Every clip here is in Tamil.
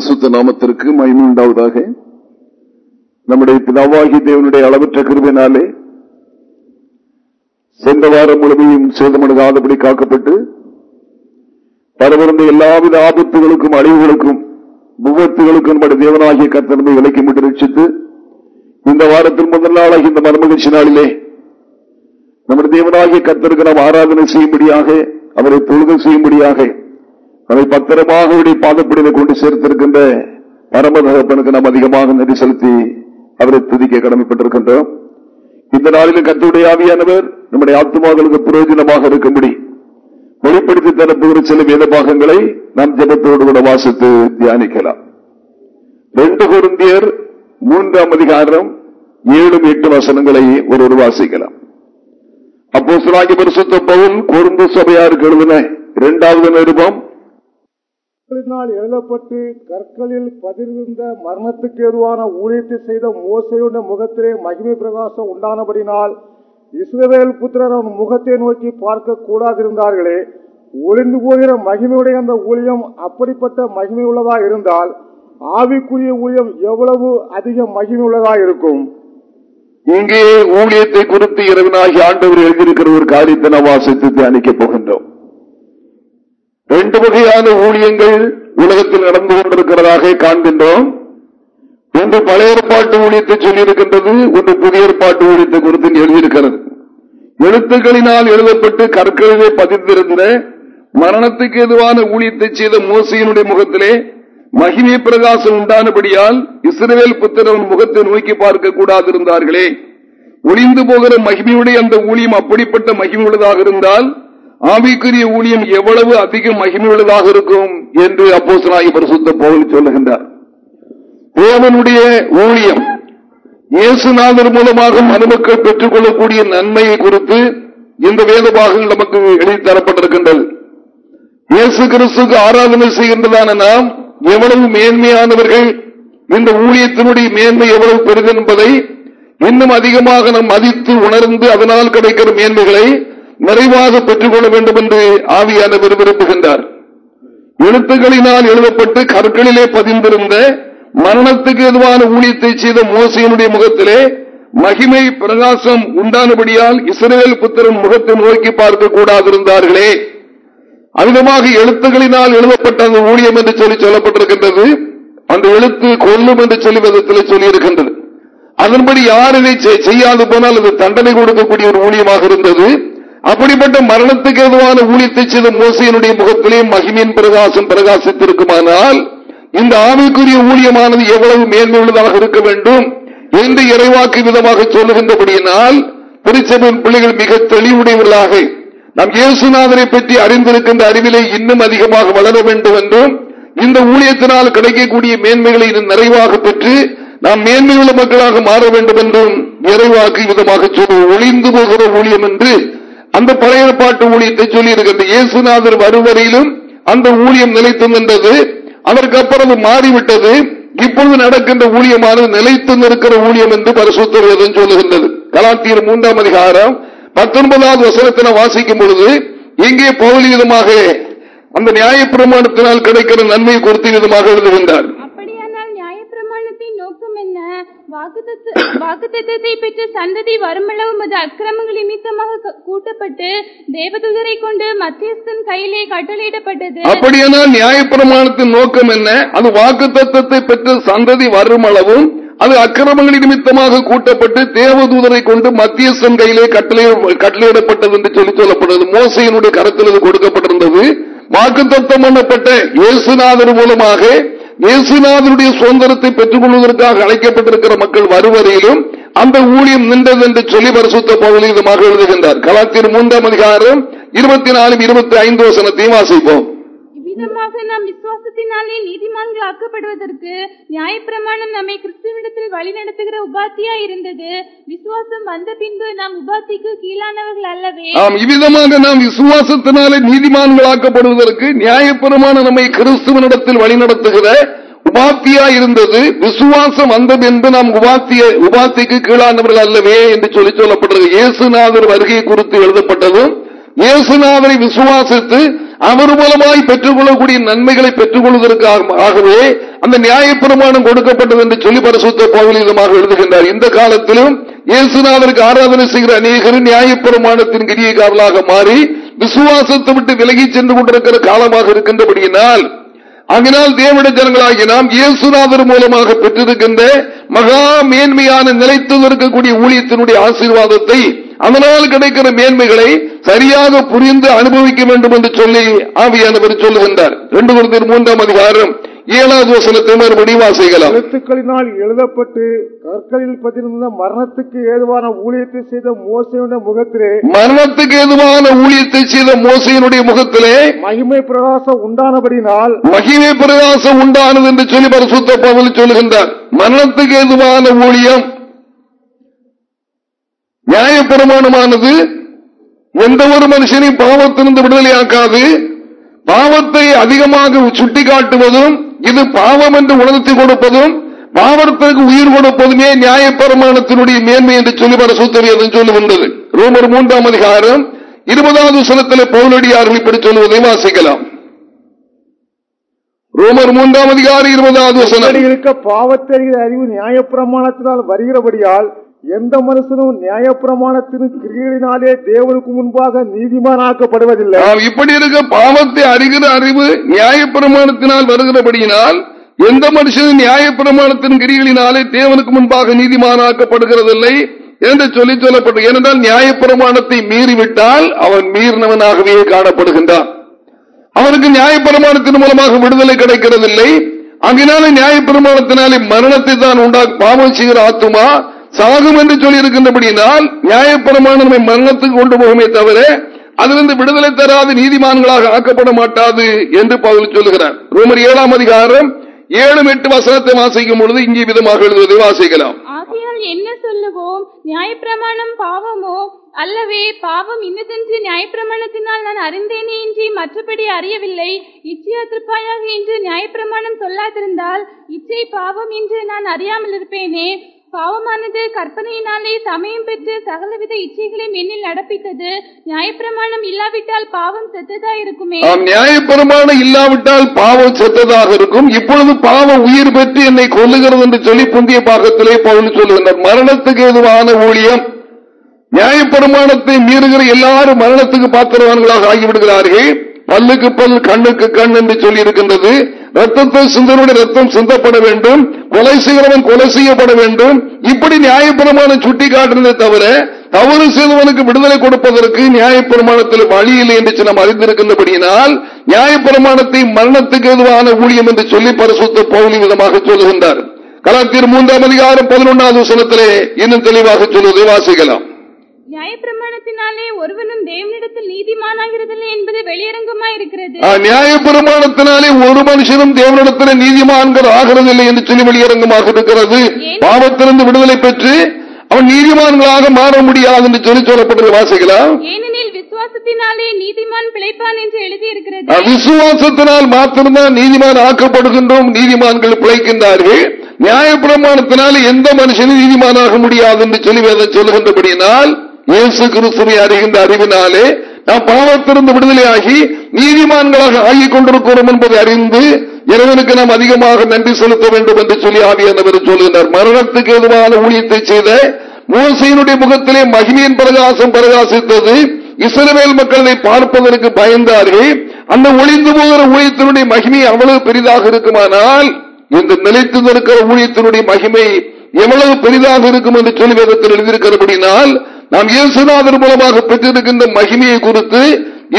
பரிசுத்த நாமத்திற்கு மயமுண்டாவதாக நம்முடைய பிதாவாகி தேவனுடைய அளவற்ற கிருபினாலே சென்ற வாரம் முழுமையும் சேதமடையாதபடி காக்கப்பட்டு பரவிருந்த எல்லாவித ஆபத்துகளுக்கும் அழிவுகளுக்கும் விபத்துகளுக்கும் நம்முடைய தேவனாகிய கத்தனமை விலைக்கு விட்டு ரட்சித்து இந்த வாரத்தில் முதல் நாளாகி இந்த மர்மகிழ்ச்சி நாளிலே நம்முடைய தேவனாகிய கத்தருக்கு நாம் ஆராதனை செய்யும்படியாக அவரை தொழுகை செய்யும்படியாக அதை பத்திரமாக அவருடைய பாதப்படியில கொண்டு சேர்த்திருக்கின்ற பரமதகப்பனுக்கு நாம் அதிகமாக நன்றி செலுத்தி அவரை துதிக்க கடமைப்பட்டிருக்கின்றோம். இந்த நாளிலும் கத்துடைய ஆவியானவர் நம்முடைய ஆத்மாக்களுக்கு பிரயோஜனமாக இருக்கும்படி வெளிப்படுத்தி தரப்புகிற சில வேத பாகங்களை நாம் ஜபத்தோடு கூட வாசித்து தியானிக்கலாம். ரெண்டு குருந்தியர் மூன்றாம் அதிகாரம் ஏழும் எட்டு வசனங்களை ஒருவர் வாசிக்கலாம். அப்போ சிலாகி பரிசுத்த பவுல் குறும்பு சபையாருக்கு எழுதின இரண்டாவது நிருபம் கற்களினால் எழுதப்பட்டு கற்களில் பதிர்ந்த மரணத்துக்கு ஏதுவான ஊழியத்தை செய்த மோசையுடைய முகத்திலே மகிமை பிரகாசம் உண்டானபடினால் இஸ்ரவேல் புத்திரர் அவன் முகத்தை நோக்கி பார்க்க கூடாதிருந்தார்களே. ஒளிந்து போகிற மகிமையுடைய அந்த ஊழியம் அப்படிப்பட்ட மகிமை உள்ளதா இருந்தால் ஆவிக்குரிய ஊழியம் எவ்வளவு அதிக மகிமை உள்ளதா இருக்கும். இங்கே ஊழியத்தை குறித்து இரவினாகி ஆண்டவர் எழுதியிருக்கிற ஒரு காரியத்தை நாம் வாசித்து தியானிக்கப் போகின்றோம். ரெண்டு வகையான ஊழியங்கள் உலகத்தில் நடந்து கொண்டிருக்கிறதாக காண்கின்றோம். ஒன்று பழைய ஏற்பாட்டு ஊழியத்தை சொல்லியிருக்கின்றது ஒன்று புதிய ஏற்பாட்டு ஊழியத்தை குறித்து எழுதியிருக்கிறது. எழுத்துக்களினால் எழுதப்பட்டு கற்களிலே பதிந்திருந்த மரணத்துக்கு எதுவான ஊழியத்தை செய்த மோசையினுடைய முகத்திலே மகிமை பிரகாசம் உண்டானபடியால் இஸ்ரேல் புத்திரவன் முகத்தை நோக்கி பார்க்க கூடாதிருந்தார்களே. ஒளிந்து போகிற மகிமையுடைய அந்த ஊழியம் அப்படிப்பட்ட மகிமையுள்ளதாக இருந்தால் ஆவிக்குரிய ஊழியம் எவ்வளவு அதிக மகிமையுள்ளதாக இருக்கும் என்று அப்போசனாகி பரிசுத்த போவல் சொல்லுகின்றார். தேவனுடைய ஊழியம் இயேசுநாதர் மூலமாக மனுமக்கள் பெற்றுக் கொள்ளக்கூடிய நன்மையை குறித்து இந்த வேத பாகங்கள் நமக்கு எழுதி தரப்பட்டிருக்கின்றது. இயேசு கிறிஸ்துக்கு ஆராதனை செய்கின்றதான நாம் எவ்வளவு மேன்மையானவர்கள் இந்த ஊழியத்தினுடைய மேன்மை எவ்வளவு பெரிது என்பதை இன்னும் அதிகமாக நாம் மதித்து உணர்ந்து அதனால் கிடைக்கிற மேன்மைகளை நிறைவாக பெற்றுக் கொள்ள வேண்டும் என்று ஆவியானவர் விரும்புகின்றார். எழுத்துக்களினால் எழுதப்பட்டு கற்களிலே பதிந்திருந்த மரணத்துக்கு எதுவான ஊழியத்தை செய்த மோசையினுடைய முகத்திலே மகிமை பிரகாசம் உண்டானபடியால் இஸ்ரேல் புத்திரன் முகத்தை நோக்கி பார்க்க கூடாதிருந்தார்களே. அமிதமாக எழுத்துக்களினால் எழுதப்பட்ட அந்த ஊழியம் என்று சொல்லி சொல்லப்பட்டிருக்கின்றது. அந்த எழுத்து கொல்லும் என்று சொல்லி விதத்தில் சொல்லியிருக்கின்றது. அதன்படி யார் இதை செய்யாது போனால் அது தண்டனை கொடுக்கக்கூடிய ஒரு ஊழியமாக இருந்தது. அப்படிப்பட்ட மரணத்துக்கு எதுவான ஊழியத்தை செய்த மோசையினுடைய முகத்திலே மகிமின் பிரகாசம் பிரகாசித்திருக்குமானால் இந்த ஆவிக்குரிய ஊழியமானது எவ்வளவு மேன்மையுள்ளதாக இருக்க வேண்டும் என்று இறைவாக்கு விதமாக சொல்லுகின்றபடியினால் திருச்சபின் பிள்ளைகள் மிக தெளிவுடையவர்களாக நம் இயேசுநாதனை பற்றி அறிந்திருக்கின்ற அறிவிலே இன்னும் அதிகமாக வளர வேண்டும் என்றும் இந்த ஊழியத்தினால் கிடைக்கக்கூடிய மேன்மைகளை நிறைவாக பெற்று நாம் மேன்மையுள்ள மக்களாக மாற வேண்டும் என்றும் இறைவாக்கு விதமாக சொல்லுவோம். ஒளிந்து போகிற ஊழியம் என்று அந்த பழைய பாட்டு ஊழியத்தை சொல்லி இருக்கின்ற இயேசுநாதர் வருவரையிலும் அந்த ஊழியம் நிலைத்து நின்றது. அதற்கு அப்புறம் மாறிவிட்டது. இப்பொழுது நடக்கின்ற ஊழியமானது நிலைத்து நிற்கிற ஊழியம் என்று பரிசுத்தம் சொல்லுகின்றது. கலாத்தியர் மூன்றாம் அதிகாரம் பத்தொன்பதாவது வசனத்தின வாசிக்கும் பொழுது இங்கே பகுதி விதமாக அந்த நியாய பிரமாணத்தினால் கிடைக்கிற நன்மை குறித்து விதமாக எழுதுகின்றார். நோக்கம் என்ன? வாக்குத்தத்தை பெற்ற சந்ததி வருமளவு மது அக்கிரமங்கள் நிமித்தமாக கூட்டப்பட்டு தேவதூதரை கொண்டு மத்தியஸ்தன் கையிலே கட்டளையிடப்பட்டது. அப்படியானால் நியாய பிரமாணத்தின் நோக்கம் என்ன? அது வாக்கு தத்துவத்தை பெற்ற சந்ததி வருமளவும் அது அக்கிரமங்கள் நிமித்தமாக கூட்டப்பட்டு தேவதூதரை கொண்டு மத்தியஸ்தன் கையிலே கட்டளையிடப்பட்டது என்று சொல்லி சொல்லப்பட்டது மோசையினுடைய கருத்தில் கொடுக்கப்பட்டிருந்தது. வாக்கு தத்துவம் பண்ணப்பட்ட இயேசுநாதர் மூலமாக இயேசுநாதனுடைய சுதந்திரத்தை பெற்றுக் கொள்வதற்காக அழைக்கப்பட்டிருக்கிற மக்கள் வருவரையிலும் அந்த ஊழியம் நின்றது என்று சொல்லி பரிசுத்த பகுதியாக எழுதுகின்றார் கலாத்தின் மூன்றாம் அதிகாரம் இருபத்தி நாலு இருபத்தி ஐந்து வசனத்தையும் வாசிப்போம். விதமாக நாம் விசுவாசத்தினாலே நீதிமான்கள் ஆக்கப்படுவதற்கு நியாயப்பிரமாணம் நம்மை கிறிஸ்துவிடத்தில் வழி நடத்துகிற உபாத்தியா இருந்தது. விசுவாசம் வந்த பின்பு நாம் உபாத்திக்கு கீழானவர்கள் அல்லவே. ஆம் இவ்விதமாக நாம் விசுவாசத்தினாலே நீதிமான்கள் ஆக்கப்படுவதற்கு நியாயப்பிரமாணம் நம்மை கிறிஸ்துவனிடத்தில் வழி நடத்துகிற உபாத்தியா இருந்தது. விசுவாசம் வந்தது என்று நாம் உபாத்திய உபாத்திக்கு கீழானவர்கள் அல்லவே என்று சொல்லி சொல்லப்பட்டது. இயேசுநாதர் வருகை குறித்து எழுதப்பட்டதும் இயேசுநாதரை விசுவாசித்து அவர் மூலமாய் பெற்றுக் கொள்ளக்கூடிய நன்மைகளை பெற்றுக் கொள்வதற்காகவே அந்த நியாயப்பிரமாணம் கொடுக்கப்பட்டது என்று சொல்லி பரிசுத்த பௌலிதமாக எழுதுகின்றார். இந்த காலத்திலும் இயேசுநாதருக்கு ஆராதனை செய்கிற அநேகர் நியாயப்பிரமாணத்தின் கிரியக்காரர்களாக மாறி விசுவாசத்தை விட்டு விலகி சென்று கொண்டிருக்கிற காலமாக இருக்கின்றபடியினால் அங்கினால் தேவட ஜனங்களாகி நாம் இயேசுநாதர் மூலமாக பெற்றிருக்கின்ற மகா மேன்மையான நிலைத்து இருக்கக்கூடிய ஊழியத்தினுடைய ஆசீர்வாதத்தை அதனால் கிடைக்கிற மேன்மைகளை சரியாக புரிந்து அனுபவிக்க வேண்டும் என்று சொல்லி ஆவியானவர் சொல்லுகின்றார். ரெண்டு குருந்தர் மூன்றாம் அதிகாரம் ஏழாவது வசனத்தை மறுபடி வாசிக்கலாம் எழுத்துக்களினால் எழுதப்பட்டு கற்களில் பதிர்ந்த மரணத்துக்கு ஏதுவான ஊழியத்தை செய்த மோசையுடைய முகத்திலே மரணத்துக்கு ஏதுவான ஊழியத்தை செய்த மோசையினுடைய முகத்திலே மகிமை பிரகாசம் உண்டானபடினால் மகிமை பிரகாசம் உண்டானது என்று சொல்லி பரிசுத்த பவுல் சொல்லுகின்றார். மரணத்துக்கு ஏதுவான ஊழியம் நியாயப்பிரமாணமானது எந்த ஒரு மனுஷனையும் பாவத்திலிருந்து விடுதலையாக்காது. பாவத்தை அதிகமாக சுட்டிக்காட்டுவதும் இது பாவம் என்று உணர்த்தி கொடுப்பதும் பாவத்திற்கு உயிர் கொடுப்பதுமே நியாயப்பிரமாணத்தினுடைய மேன்மை என்று சொல்லி வர சூத்திரியதன் சொல்லுகின்றது ரோமர் மூன்றாம் அதிகாரம் இருபதாவது சனத்தில் பவுலடியார்கள் இப்படி சொல்லுவதை வாசிக்கலாம். ரோமர் மூன்றாம் அதிகாரம் இருபதாவது இருக்க பாவத்தை அறிவு நியாயப்பிரமாணத்தினால் வருகிறபடியால் எந்த மனுஷனும் நியாயப்பிரமாணத்தின் கிரிகளினாலே தேவனுக்கு முன்பாக நீதிமானாக்கப்படுவதில்லை. இப்படி இருக்க பாவத்தை அறிகிற அறிவு நியாயப்பிரமாணத்தினால் வருகிறபடியினால் எந்த மனுஷனும் நியாயப்பிரமாணத்தின் கிரிகளினாலே தேவனுக்கு முன்பாக நீதிமானாக்கப்படுகிறதில்லை என்று சொல்லி சொல்லப்பட்டு ஏனென்றால் நியாயப்பிரமாணத்தை மீறிவிட்டால் அவன் மீறினவனாகவே காணப்படுகின்றான். அவனுக்கு நியாயப்பிரமாணத்தின் மூலமாக விடுதலை கிடைக்கிறதில்லை. அங்கினால நியாயப்பிரமாணத்தினாலே மரணத்தை தான் உண்டா பாவம் செய்கிற ஆத்துமா? சாகும் என்று சொல்லி இருக்கின்றபடியினால் நியாயப்பிரமாணம் மரணத்துக்கு கொண்டு போகுமே தவிர அதிலிருந்து விடுதலை தராது நீதிமான்களாக ஆக்கப்பட மாட்டாது என்று பகுதி சொல்லுகிறார். ரோமர் ஏழாம் அதிகாரம் ஏழு எட்டு வசனத்தை வாசிக்கும் பொழுது இங்கே விதமாக எழுதுவதை வாசிக்கலாம். ஆகையால் என்ன சொல்லுவோம்? நியாயப்பிரமாணம் பாவமோ? அல்லவே பாவம் இன்னதென்று நியாயப்பிரமாணத்தினால் நான் அறிந்தேனே இன்றி மற்றபடி அறியவில்லை. இச்சையா திருப்பாயாக என்று நியாயப்பிரமாணம் சொல்லாதிருந்தால் இச்சை பாவம் என்று நான் அறியாமல் இருப்பேனே பாவமானது கற்பனையினாலே சமயம் பெற்று சகலவித இச்சைகளையும் எண்ணில் நடப்பித்தது. நியாயப்பிரமாணம் இல்லாவிட்டால் பாவம் செத்ததா இருக்குமே நியாயப்பிரமாணம் இல்லாவிட்டால் பாவம் செத்ததாக இருக்கும் இப்பொழுது பாவம் உயிர் பெற்று என்னை கொல்லுகிறது என்று சொல்லி புந்திய பாகத்திலே பவுல் சொல்லுகின்றார். மரணத்துக்கு எதுவான ஊழியம்? நியாயப்பிரமாணத்தை மீறுகிற எல்லாரும் மரணத்துக்கு பாத்திரவான்களாக ஆகிவிடுகிறார்கள். பல்லுக்கு பல் கண்ணுக்கு கண் என்று சொல்லி இருக்கின்றது ரத்தத்தை சிந்தனுடைய ரத்தம் சிந்தப்பட வேண்டும் கொலை செய்கிறவன் கொலை செய்யப்பட வேண்டும். இப்படி நியாயப்பிரமாணம் சுட்டி காட்டுறதே தவிர தவறு செய்தவனுக்கு விடுதலை கொடுப்பதற்கு நியாயப்பிரமாணத்தில் வழி இல்லை என்று நாம் அறிந்திருக்கின்றபடியினால் நியாயப்பிரமாணத்தை மரணத்துக்கு எதுவான ஊழியம் என்று சொல்லி பரிசுத்த பௌனி விதமாக சொல்லுகின்றார். கலாத்தியர் மூன்றாம் அதிகாரம் பதினொன்றாவது வசனத்திலே இன்னும் தெளிவாக சொல்வதை வாசிக்கலாம். நியாயப்பிரமாணத்தினாலே ஒருவனும் தேவனிடத்தில் நீதிமானாகிறதில்லை என்பது வெளியரங்கமாய் இருக்கிறது நியாய பிரமாணத்தினாலே ஒரு மனுஷனும் தேவனிடத்தில் நீதிமான்கள் ஆகிறதில்லை என்று சொல்லி வெளியரங்கமாக இருக்கிறது பாவத்திலிருந்து விடுதலை பெற்று அவன் நீதிமான்களாக மாற முடியாது என்று சொல்லி சொல்லப்பட்டது வாசிக்கலாம் ஏனெனில் விசுவாசத்தினாலே நீதிமான் பிழைப்பான் என்று எழுதியிருக்கிறது. விசுவாசத்தினால் மாத்திரம்தான் நீதிமான் ஆக்கப்படுகின்றோம் நீதிமான்கள் பிழைக்கின்றார்கள். நியாய பிரமாணத்தினால் எந்த மனுஷனும் நீதிமானாக முடியாது என்று சொல்லி சொல்லுகின்றபடியினால் இயேசு கிறிஸ்துவை அறிகின்ற அறிவினாலே நாம் பாவத்திலிருந்து விடுதலையாகி நீதிமான்களாக ஆகிக் கொண்டிருக்கிறோம் என்பதை அறிந்து இறைவனுக்கு நாம் அதிகமாக நன்றி செலுத்த வேண்டும் என்று சொல்லி ஆவியானவர் சொல்கிறார் மரணத்துக்கு எதுவான ஊழியத்தை செய்த மோசையினுடைய முகத்திலே மகிமையின் பிரகாசம் பிரகாசித்தது. இஸ்ரவேல் மக்களை பார்ப்பதற்கு பயந்தார்கள். அந்த ஒளிந்து போகிற ஊழியத்தினுடைய மகிமை அவ்வளவு பெரிதாக இருக்குமானால் இந்த நிலைத்து நிற்கிற ஊழியத்தினுடைய மகிமை எவ்வளவு பெரிதாக இருக்கும் என்று சொல்லி வேதத்தில் எழுதியிருக்கிறபடினால் நாம் இயேசுநாதர் மூலமாக பெற்றிருக்கின்ற மகிமையை குறித்து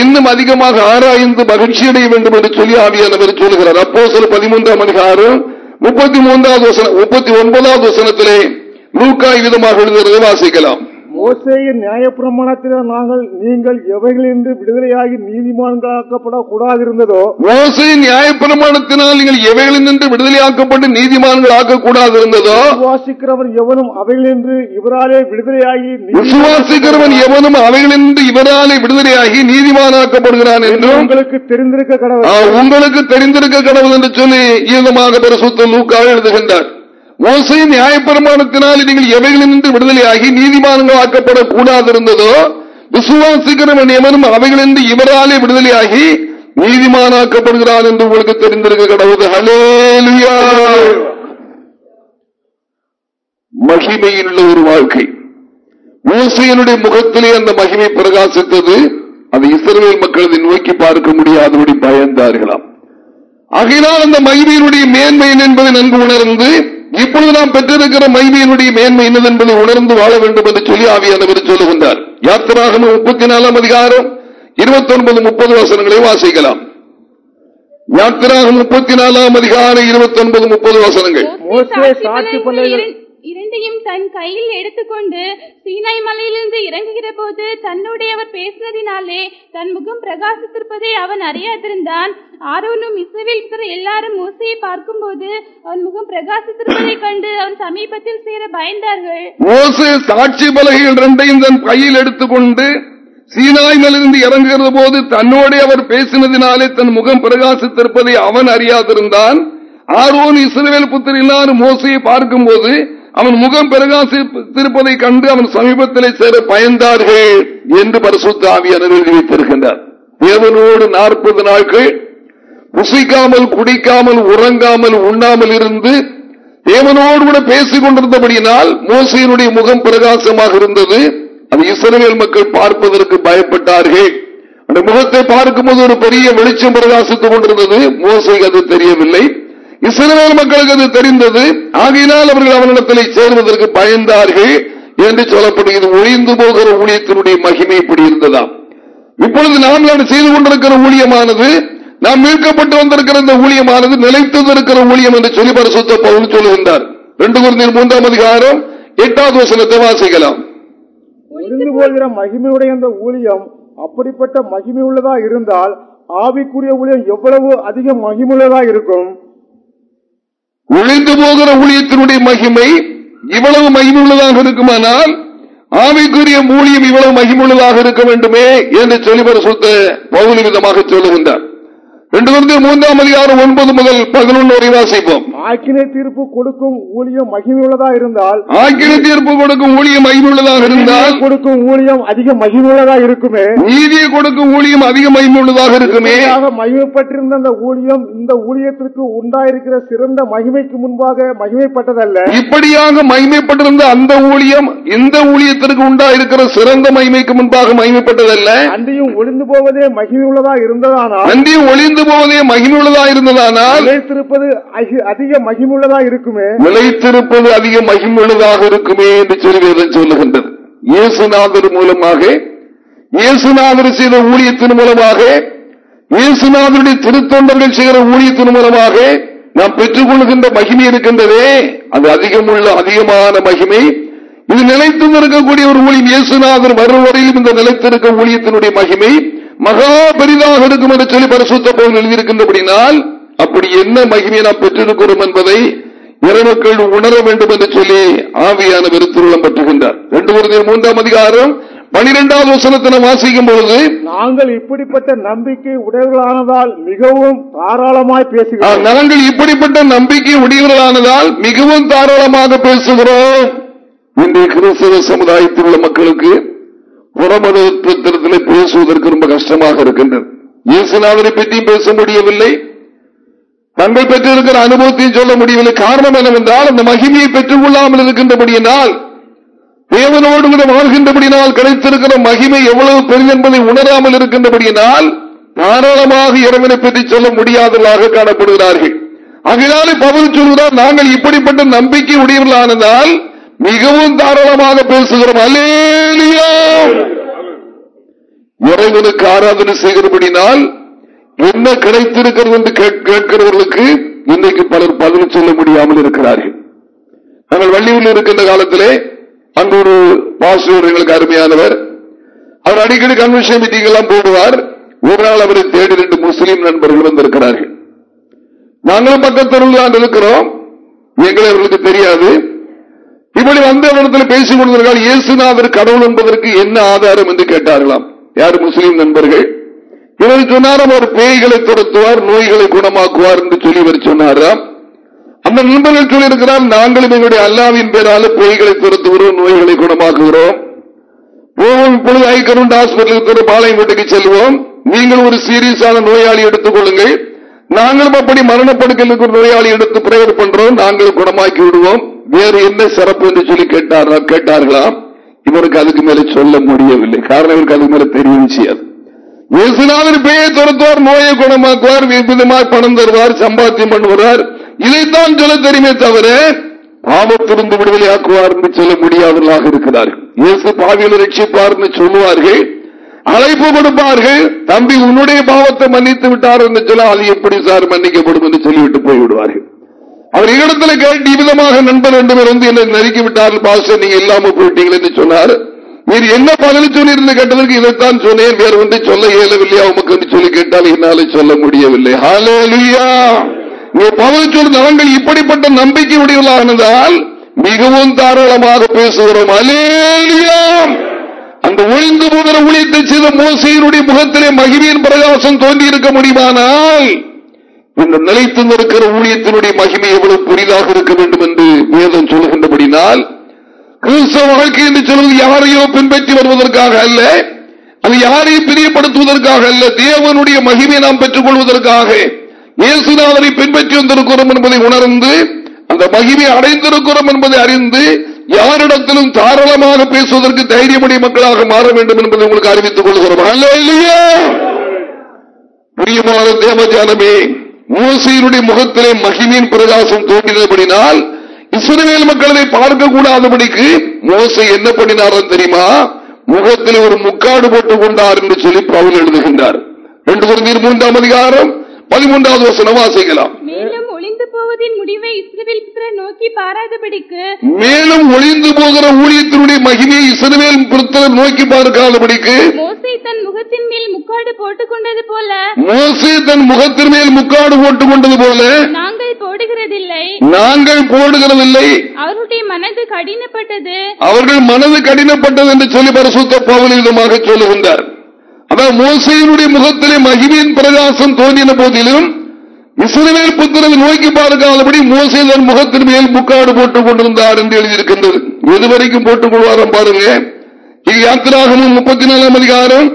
இன்னும் அதிகமாக ஆராய்ந்து மகிழ்ச்சி அடைய வேண்டும் என்று சொல்லி ஆவியானவர் சொல்லுகிறார். அப்போ சில பதிமூன்றாம் அதிகாரம் முப்பத்தி மூன்றாவது முப்பத்தி ஒன்பதாவது வசனத்திலே நூக்காய் விதமாக எழுதுவதை வாசிக்கலாம். மோசையின் நியாயப்பிரமாணத்தில் நாங்கள் நீங்கள் எவைகளின்றி விடுதலையாகி நீதிமான்களாக்கப்படக்கூடாது இருந்ததோ மோசையின் நியாயப்பிரமாணத்தினால் நீங்கள் எவைகளின்றி விடுதலையாக்கப்பட்டு நீதிமான்கள் ஆக்கக்கூடாது இருந்ததோ விசுவாசிக்கிறவன் எவனும் அவைகளின்றி இவராலே விடுதலையாகி விசுவாசிக்கிறவன் எவனும் அவைகளின்றி இவராலே விடுதலையாகி நீதிமானாக்கப்படுகிறான் என்றும் உங்களுக்கு தெரிந்திருக்க கடவுள். உங்களுக்கு தெரிந்திருக்க கடவுள் என்று சொல்லி ஈதமாக பரிசுத்த லூக்காக எழுதுகின்றார். மோசை நியாயப்பிரமாணத்தினால் நீங்கள் எவைகளின்றி விடுதலையாகி நீதிமானங்கள் ஆக்கப்படக்கூடாது இருந்ததோ விசுவாசிக்கிறவன் எவனும் அவைகளின்றி இவராலே விடுதலையாகி நீதிமானாக்கப்படுகிறான் என்று உங்களுக்கு தெரிந்திருக்க கடவுள். ஹலேலுயா மகிமையில் உள்ள ஒரு வாழ்க்கை. மோசையனுடைய முகத்திலே அந்த மகிமை பிரகாசித்தது. அது இஸ்ரேல் மக்கள் நோக்கி பார்க்க முடியாதபடி பயந்தார்களாம். ஆகையினால் அந்த மகிமையினுடைய மேன்மையின் என்பதை நன்கு உணர்ந்து இப்பொழுது நாம் பெற்றிருக்கிற மகிமையினுடைய மேன்மை என்னது என்பதை உணர்ந்து வாழ வேண்டும் என்று சொல்லி ஆவியானவர் சொல்லுகின்றார். யாத்திராக முப்பத்தி நாலாம் அதிகாரம் இருபத்தி ஒன்பது முப்பது வசனங்களை வாசிக்கலாம். யாத்திராக முப்பத்தி நாலாம் அதிகாரம் இருபத்தி ஒன்பது முப்பது வசனங்கள். இரண்டையும் தன் கையில் எடுத்துக்கொண்டு சீனாய் மலையிலிருந்து இறங்குகிற போது தன்னோடைய அவர் பேசினதினாலே தன் முகம் பிரகாசித்திருப்பதை அவன் அறியாதிருந்தான் ஆரோனும் இசைவில் எல்லாரும் மோசையை பார்க்கும்போது அவன் முகம் பிரகாசித்திருப்பதை கண்டு அவன் சமீபத்தில் சேர பயந்தார்கள். மோசே சாட்சி பலகைகள் இரண்டையும் தன் கையில் எடுத்துக்கொண்டு சீனாய் மலிருந்து இறங்குகிற போது தன்னோட அவர் பேசினதினாலே தன் முகம் பிரகாசித்திருப்பதை அவன் அறியாதிருந்தான். ஆரோன் இஸ்ரேல் புத்தர் மோசையை பார்க்கும்போது அவன் முகம் பிரகாசித்திருப்பதை கண்டு அவன் சமீபத்திலே சேர பயந்தார்கள் என்று பரிசுத்த ஆவியானவர் தேவனோடு நாற்பது நாட்கள் புசிக்காமல் குடிக்காமல் உறங்காமல் உண்ணாமல் இருந்து தேவனோடு கூட பேசிக் கொண்டிருந்தபடியினால் மோசையினுடைய முகம் பிரகாசமாக இருந்தது. அது இஸ்ரேல் மக்கள் பார்ப்பதற்கு பயப்பட்டார்கள். அந்த முகத்தை பார்க்கும்போது ஒரு பெரிய வெளிச்சம் பிரகாசித்துக் கொண்டிருந்தது. மோசைக்கு அது தெரியவில்லை. இஸ்ரவேல் மக்களுக்கு அது தெரிந்தது. ஆகையினால் அவர்கள் அவனிடத்தில் சேர்வதற்கு பயந்தார்கள் என்று சொல்லப்படுகிறது. ஒழிந்து போகிற ஊழியத்தினுடைய மகிமை இப்படி இருந்ததாம். இப்பொழுது நாம் செய்து கொண்டிருக்கிற ஊழியமானது நாம் மீட்கப்பட்டு வந்திருக்கிற இந்த ஊழியமானது நிலைத்து இருக்கிற ஊழியம் என்று சொல்லி பரிசுத்த பவுல் சொல்லுகின்றார். ரெண்டு குருந்தில் மூன்றாம் அதிகாரம் எட்டாவது வசனத்தை வாசிக்கலாம். போகிற மகிமையுடைய அந்த ஊழியம் அப்படிப்பட்ட மகிமை உள்ளதா இருந்தால் ஆவிக்குரிய ஊழியம் எவ்வளவு அதிக மகிமுள்ளதா இருக்கும்? ஒழிந்து போகிற ஊழியத்தினுடைய மகிமை இவ்வளவு மகிமுள்ளதாக இருக்குமானால் ஆவிக்குரிய ஊழியம் இவ்வளவு மகிமுள்ளதாக இருக்க வேண்டுமே என்று சொல்லிபர சொத்த பௌலி விதமாக சொல்லுகின்றார். ரெண்டு வந்து மூன்றாம் அதிகாரம் ஒன்பது முதல் பதினொன்று வரை வாசிப்போம். ஆக்கினை தீர்ப்பு கொடுக்கும் ஊழியம் மகிமையுள்ளதா இருந்தால் ஆக்கினை தீர்ப்பு கொடுக்கும் ஊழியம் மகிமுள்ளதாக இருந்தால் கொடுக்கும் ஊழியம் அதிக மகிமையுள்ளதா இருக்குமே? நீதியை கொடுக்கும் ஊழியம் அதிக மகிமுள்ளதாக இருக்குமே? மகிமைப்பட்டிருந்த அந்த ஊழியம் இந்த ஊழியத்திற்கு உண்டாயிருக்கிற சிறந்த மகிமைக்கு முன்பாக மகிமைப்பட்டதல்ல? இப்படியாக மகிமைப்பட்டிருந்த அந்த ஊழியம் இந்த ஊழியத்திற்கு உண்டாயிருக்கிற சிறந்த மகிமைக்கு முன்பாக மகிமைப்பட்டதல்ல? அன்றையும் ஒளிந்து போவதே மகிமையுள்ளதா இருந்ததானால் அன்றையும் ஒளிந்து போவதே மகிமுள்ளதா இருந்ததானால் நிலைத்திருப்பது அகி- அதிக மகிமுள்ளதா இருக்குமே. நிலைத்திருப்பது அதிக மகிமுள்ளதாக இருக்குமே என்று சொல்லுவேதன் சொல்லுகின்றது. இயேசுநாதர் மூலமாக இயேசுநாதர் செய்த ஊழியத்தின் மூலமாக இயேசுநாதருடைய திருத்தொண்டர்கள் செய்கிற ஊழியத்தின் மூலமாக நாம் பெற்றுக் கொள்கின்ற மகிமை இருக்கின்றதே. அது அதிகமுள்ள அதிகமான மகிமை. இது நிலைத்து இருக்கக்கூடிய ஒரு ஊழியம். இயேசுநாதர் வரும் இந்த நிலைத்திருக்க ஊழியத்தினுடைய மகிமை மகா பெரிதாக இருக்கும் என்று சொல்லி பரிசுத்த பவுல் எழுதியிருக்கின்றபடினால் அப்படி என்ன மகிமையை நாம் பெற்றிருக்கிறோம் என்பதை இறைமக்கள் உணர வேண்டும் என்று சொல்லி ஆவியான திருவுளம் பெற்றுகின்றார். ரெண்டு ஒரு மூன்றாம் அதிகாரம் பனிரெண்டாவது வசனத்தை வாசிக்கும் பொழுது நாங்கள் இப்படிப்பட்ட நம்பிக்கை உடையவர்களானதால் மிகவும் தாராளமாய் பேசுகிறோம். நாங்கள் இப்படிப்பட்ட நம்பிக்கை உடையவர்களானதால் மிகவும் தாராளமாக பேசுகிறோம் இன்றைய கிறிஸ்தவ சமுதாயத்தில் உள்ள மக்களுக்கு புறமதத்தில் பேசுவதற்கு ரொம்ப கஷ்டமாக இருக்கின்றது. இயேசுநாதரை பற்றியும் பேச முடியவில்லை. தங்கள் பெற்றிருக்கிற அனுபவத்தையும் சொல்ல முடியவில்லை. காரணம் என்னவென்றால் அந்த மகிமையை பெற்றுக் கொள்ளாமல் இருக்கின்றபடியினால் தேவனோடு கூட வாழ்கின்றபடியினால் கிடைத்திருக்கிற மகிமை எவ்வளவு பெரிது என்பதை உணராமல் இருக்கின்றபடியினால் தாராளமாக இறைவனை பற்றி சொல்ல முடியாதவர்களாக காணப்படுகிறார்கள். அதனாலே பவுல் சொல்கிறார் நாங்கள் இப்படிப்பட்ட நம்பிக்கை உடையவர்களானதால் மிகவும் தாராளமாக பேசுகிறோம். அலேலியா இறைவனுக்கு ஆராதனை செய்கிறபடினால் என்ன கிடைத்திருக்கிறது என்று கேட்கிறவர்களுக்கு இன்றைக்கு பலர் பதில் சொல்ல முடியாமல் இருக்கிறார்கள். நாங்கள் வள்ளியூரில் இருக்கின்ற காலத்திலே அங்கு ஒரு பாஸ்டர் எங்களுக்கு அருமையானவர். அவர் அடிக்கடி கன்வென்ஷன் மீட்டிங் எல்லாம் போடுவார். ஒரு நாள் அவரை தேடி ரெண்டு முஸ்லீம் நண்பர்கள் வந்திருக்கிறார்கள். நாங்களும் பக்கத்தொருள் தான் இருக்கிறோம். எங்களை அவர்களுக்கு தெரியாது. இப்படி வந்த இடத்துல பேசிக் கொண்டிருந்தால் இயேசுநாதர் கடவுள் என்பதற்கு என்ன ஆதாரம் என்று கேட்டார்களாம். யார் முஸ்லீம் நண்பர்கள்? இவர் சொன்னாராம் அவர் பேய்களை துரத்துவார் நோய்களை குணமாக்குவார் என்று சொல்லி இவர் சொன்னாராம். அந்த நண்பர்கள் சொல்லியிருக்கிறார் நாங்களும் எங்களுடைய அல்லாவின் பேரால பேய்களை துரத்துகிறோம் நோய்களை குணமாக்குகிறோம். போவோம் இப்பொழுது ஐக்கருண்ட் ஹாஸ்பிட்டலுக்கு பாளையம் வீட்டுக்கு செல்வோம். நீங்கள் ஒரு சீரியஸான நோயாளி எடுத்துக் கொள்ளுங்கள் நாங்களும் அப்படி மரணப்படுக்கையில் ஒரு நோயாளி எடுத்து பிரேயர் பண்றோம் நாங்களும் குணமாக்கி விடுவோம். வேறு என்ன சிறப்பு என்று சொல்லி கேட்டாரா கேட்டார்களாம். இவருக்கு அதுக்கு மேல சொல்ல முடியவில்லை. காரணம் இவருக்கு அதுக்கு மேல தெரியும் செய்யாது. இயேசுநாதர் பேயை துரத்துவார் நோயை குணமாக்குவார் விதமாக பணம் தருவார் சம்பாத்தியம் பண்ணுவார். இதைத்தான் சொல்ல தெரியுமே தவிர பாவத்திலிருந்து விடுதலையாக்குவார் என்று சொல்ல முடியாதவர்களாக இருக்கிறார்கள். இயேசு பாவியில் ரட்சிப்பார் என்று சொல்லுவார்கள் அழைப்பு கொடுப்பார்கள் தம்பி உன்னுடைய பாவத்தை மன்னித்து விட்டார் என்று சொல்ல அது எப்படி சார் மன்னிக்கப்படும் என்று சொல்லிவிட்டு போய்விடுவார்கள். அவர் இடத்துல கேட்டு விதமாக நண்பர் ரெண்டு பேர் வந்து என்னை நெருக்கி விட்டார் பாஸ்டர் நீங்க இல்லாம போயிட்டீங்க என்று சொன்னார். நீர் என்ன பதில் சொல்லியிருந்து கேட்டதற்கு இதைத்தான் சொன்னேன். வேறு ஒன்றை சொல்ல இயலவில்லையா? உமக்கு சொல்லி கேட்டால் என்னால சொல்ல முடியவில்லை. நீ பதில் சொல் நலங்கள் இப்படிப்பட்ட நம்பிக்கை உடையவர்களானதால் மிகவும் தாராளமாக பேசுகிறோம். அலேலியாம் அந்த ஒழுங்கு போகிற ஊழியத்தை செய்த மோசையினுடைய முகத்திலே மகிமையின் பிரகாசம் தோன்றி இருக்க முடியுமானால் இந்த நிலைத்து நிற்கிற ஊழியத்தினுடைய மகிமை எவ்வளவு புரிதாக இருக்க வேண்டும் என்று வேதம் சொல்லுகின்றபடினால் கிறிஸ்தவ வாழ்க்கை என்று சொல்வது யாரையோ பின்பற்றி வருவதற்காக அல்ல அது யாரையும் பிரியப்படுத்துவதற்காக அல்ல தேவனுடைய மகிமையை நாம் பெற்றுக் கொள்வதற்காக இயேசுநாதனை பின்பற்றி வந்திருக்கிறோம் என்பதை உணர்ந்து அந்த மகிமை அடைந்திருக்கிறோம் என்பதை அறிந்து யாரிடத்திலும் தாராளமாக பேசுவதற்கு தைரியமுடைய மக்களாக மாற வேண்டும் என்பதை உங்களுக்கு அறிவித்துக் கொள்கிறோம். பிரியமான தேவஜானமே மூசையினுடைய முகத்திலே மகிமையின் பிரகாசம் தோன்றினபடினால் இஸ்ரேல் மக்களை பார்க்க கூடாதபடிக்கு மோசை என்ன பண்ணினார் தெரியுமா? முகத்தில் ஒரு முக்காடு போட்டுக் கொண்டார் என்று சொல்லி பவுல் எழுதுகின்றார். ரெண்டு மூன்றாம் அதிகாரம் பதிமூன்றாவது வசனம் வாசிக்கலாம். போவதின் முடிவை இஸ்ரவேல் புத்திரர் நோக்கி பாராதபடிக்கு மேலும் ஒளிந்து போகிற ஊழியத்தினுடைய மகிமையை இஸ்ரவேல் புத்திரர் நோக்கி பார்க்காதபடிக்கு மோசை தன் முகத்தின் மேல் முக்காடு போட்டுக் கொண்டது போல மோசே தன் முகத்தின் மேல் முக்காடு போட்டுக் கொண்டது போல நாங்கள் போடுகிறதில்லை. நாங்கள் போடுகிறதில்லை. அவருடைய மனது கடினப்பட்டது. அவர்கள் மனது கடினப்பட்டது என்று சொல்லி பரிசுத்த பவல் விதமாக சொல்லுகின்றார். அதாவது மோசையினுடைய முகத்திலே மகிமையின் பிரகாசம் தோன்றின போதிலும் இசுரவேல் புத்திரவை நோக்கி பார்க்காதபடி மோசை தன் முகத்தின் மேல் முக்காடு போட்டுக் கொண்டிருந்தார் என்று எழுதியிருக்கின்றது. எதுவரைக்கும் போட்டுக் கொள்வாரம் பாருங்க யாத்திராகமும் முப்பத்தி நாலாம் அதிகாரம்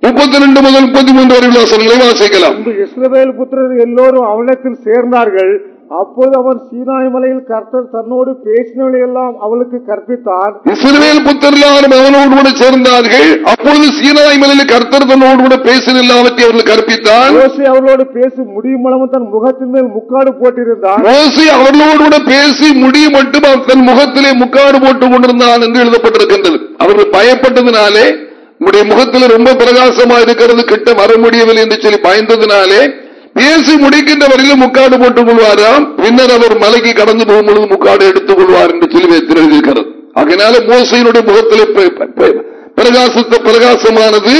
முப்பத்தி ரெண்டு முதல் முப்பத்தி மூன்று வரை வாசனங்களை வாசிக்கலாம். இஸ்ரவேல் புத்திரர் எல்லோரும் அவனத்தில் சேர்ந்தார்கள். அப்போது அவன் சீனாய் மலையில் கர்த்தர் தன்னோடு பேசினவளை எல்லாம் அவளுக்கு கற்பித்தான் இஸ்ரவேல் புத்தர்களாரும் அவனோடு கூட சேர்ந்தார்கள். அப்பொழுது சீனாய் மலையில் கர்த்தர் தன்னோடு கூட பேசின எல்லாவற்றை அவர்கள் கற்பித்தான் மோசை அவர்களோடு பேசி முடியும் தன் முகத்தின் மேல் முக்காடு போட்டிருந்தான். மோசி அவர்களோடு கூட பேசி முடியும் மட்டும் தன் முகத்திலே முக்காடு போட்டுக் கொண்டிருந்தான் என்று எழுதப்பட்டிருக்கின்றது. அவர்கள் பயப்பட்டதினாலே உடைய முகத்தில் ரொம்ப பிரகாசமா இருக்கிறது கிட்ட வர முடியவில்லை என்று சொல்லி பயந்ததினாலே பேசி முடிக்கின்ற வரையில் முக்காடு போட்டுக் கொள்வாராம் பின்னர் அவர் மலைக்கு கடந்து போகும்பொழுது முக்காடு எடுத்துக் கொள்வார் என்று சொல்லி வைத்திருக்கிறது அதனால மோசையினுடைய முகத்தில் பிரகாசத்த பிரகாசமானது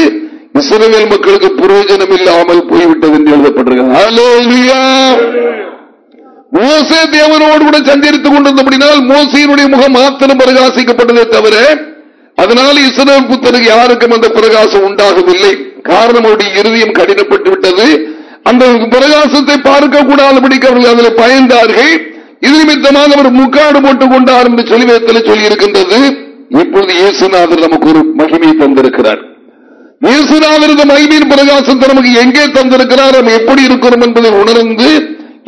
இஸ்ரேல் மக்களுக்கு பிரயோஜனம் இல்லாமல் போய்விட்டது என்று எழுதப்பட்டிருக்கிறது. மோசே தேவனோடு கூட சஞ்சரித்துக் கொண்டிருந்தபடினால் மோசையினுடைய முகம் மாத்திரம் பிரகாசிக்கப்பட்டதே தவிர அதனால இஸ்ரேல் புத்தருக்கு யாருக்கும் அந்த பிரகாசம் உண்டாகவில்லை. காரணம் அவருடைய இறுதியம் கடினப்பட்டு விட்டது அந்த பிரகாசத்தை பார்க்க கூடாதபடிக்கு அவர்கள் அதில் பயந்தார்கள். இது நிமித்தமாக அவர் முக்காடு போட்டுக் கொண்டார் என்று சொல்லி சொல்லி இருக்கின்றது இப்பொழுது இயேசுநாதர் நமக்கு ஒரு மகிமையை தந்திருக்கிறார். இயேசுநாதர் இந்த மகிமையின் பிரகாசத்தை நமக்கு எங்கே தந்திருக்கிறார்? நம்ம எப்படி இருக்கிறோம் என்பதை உணர்ந்து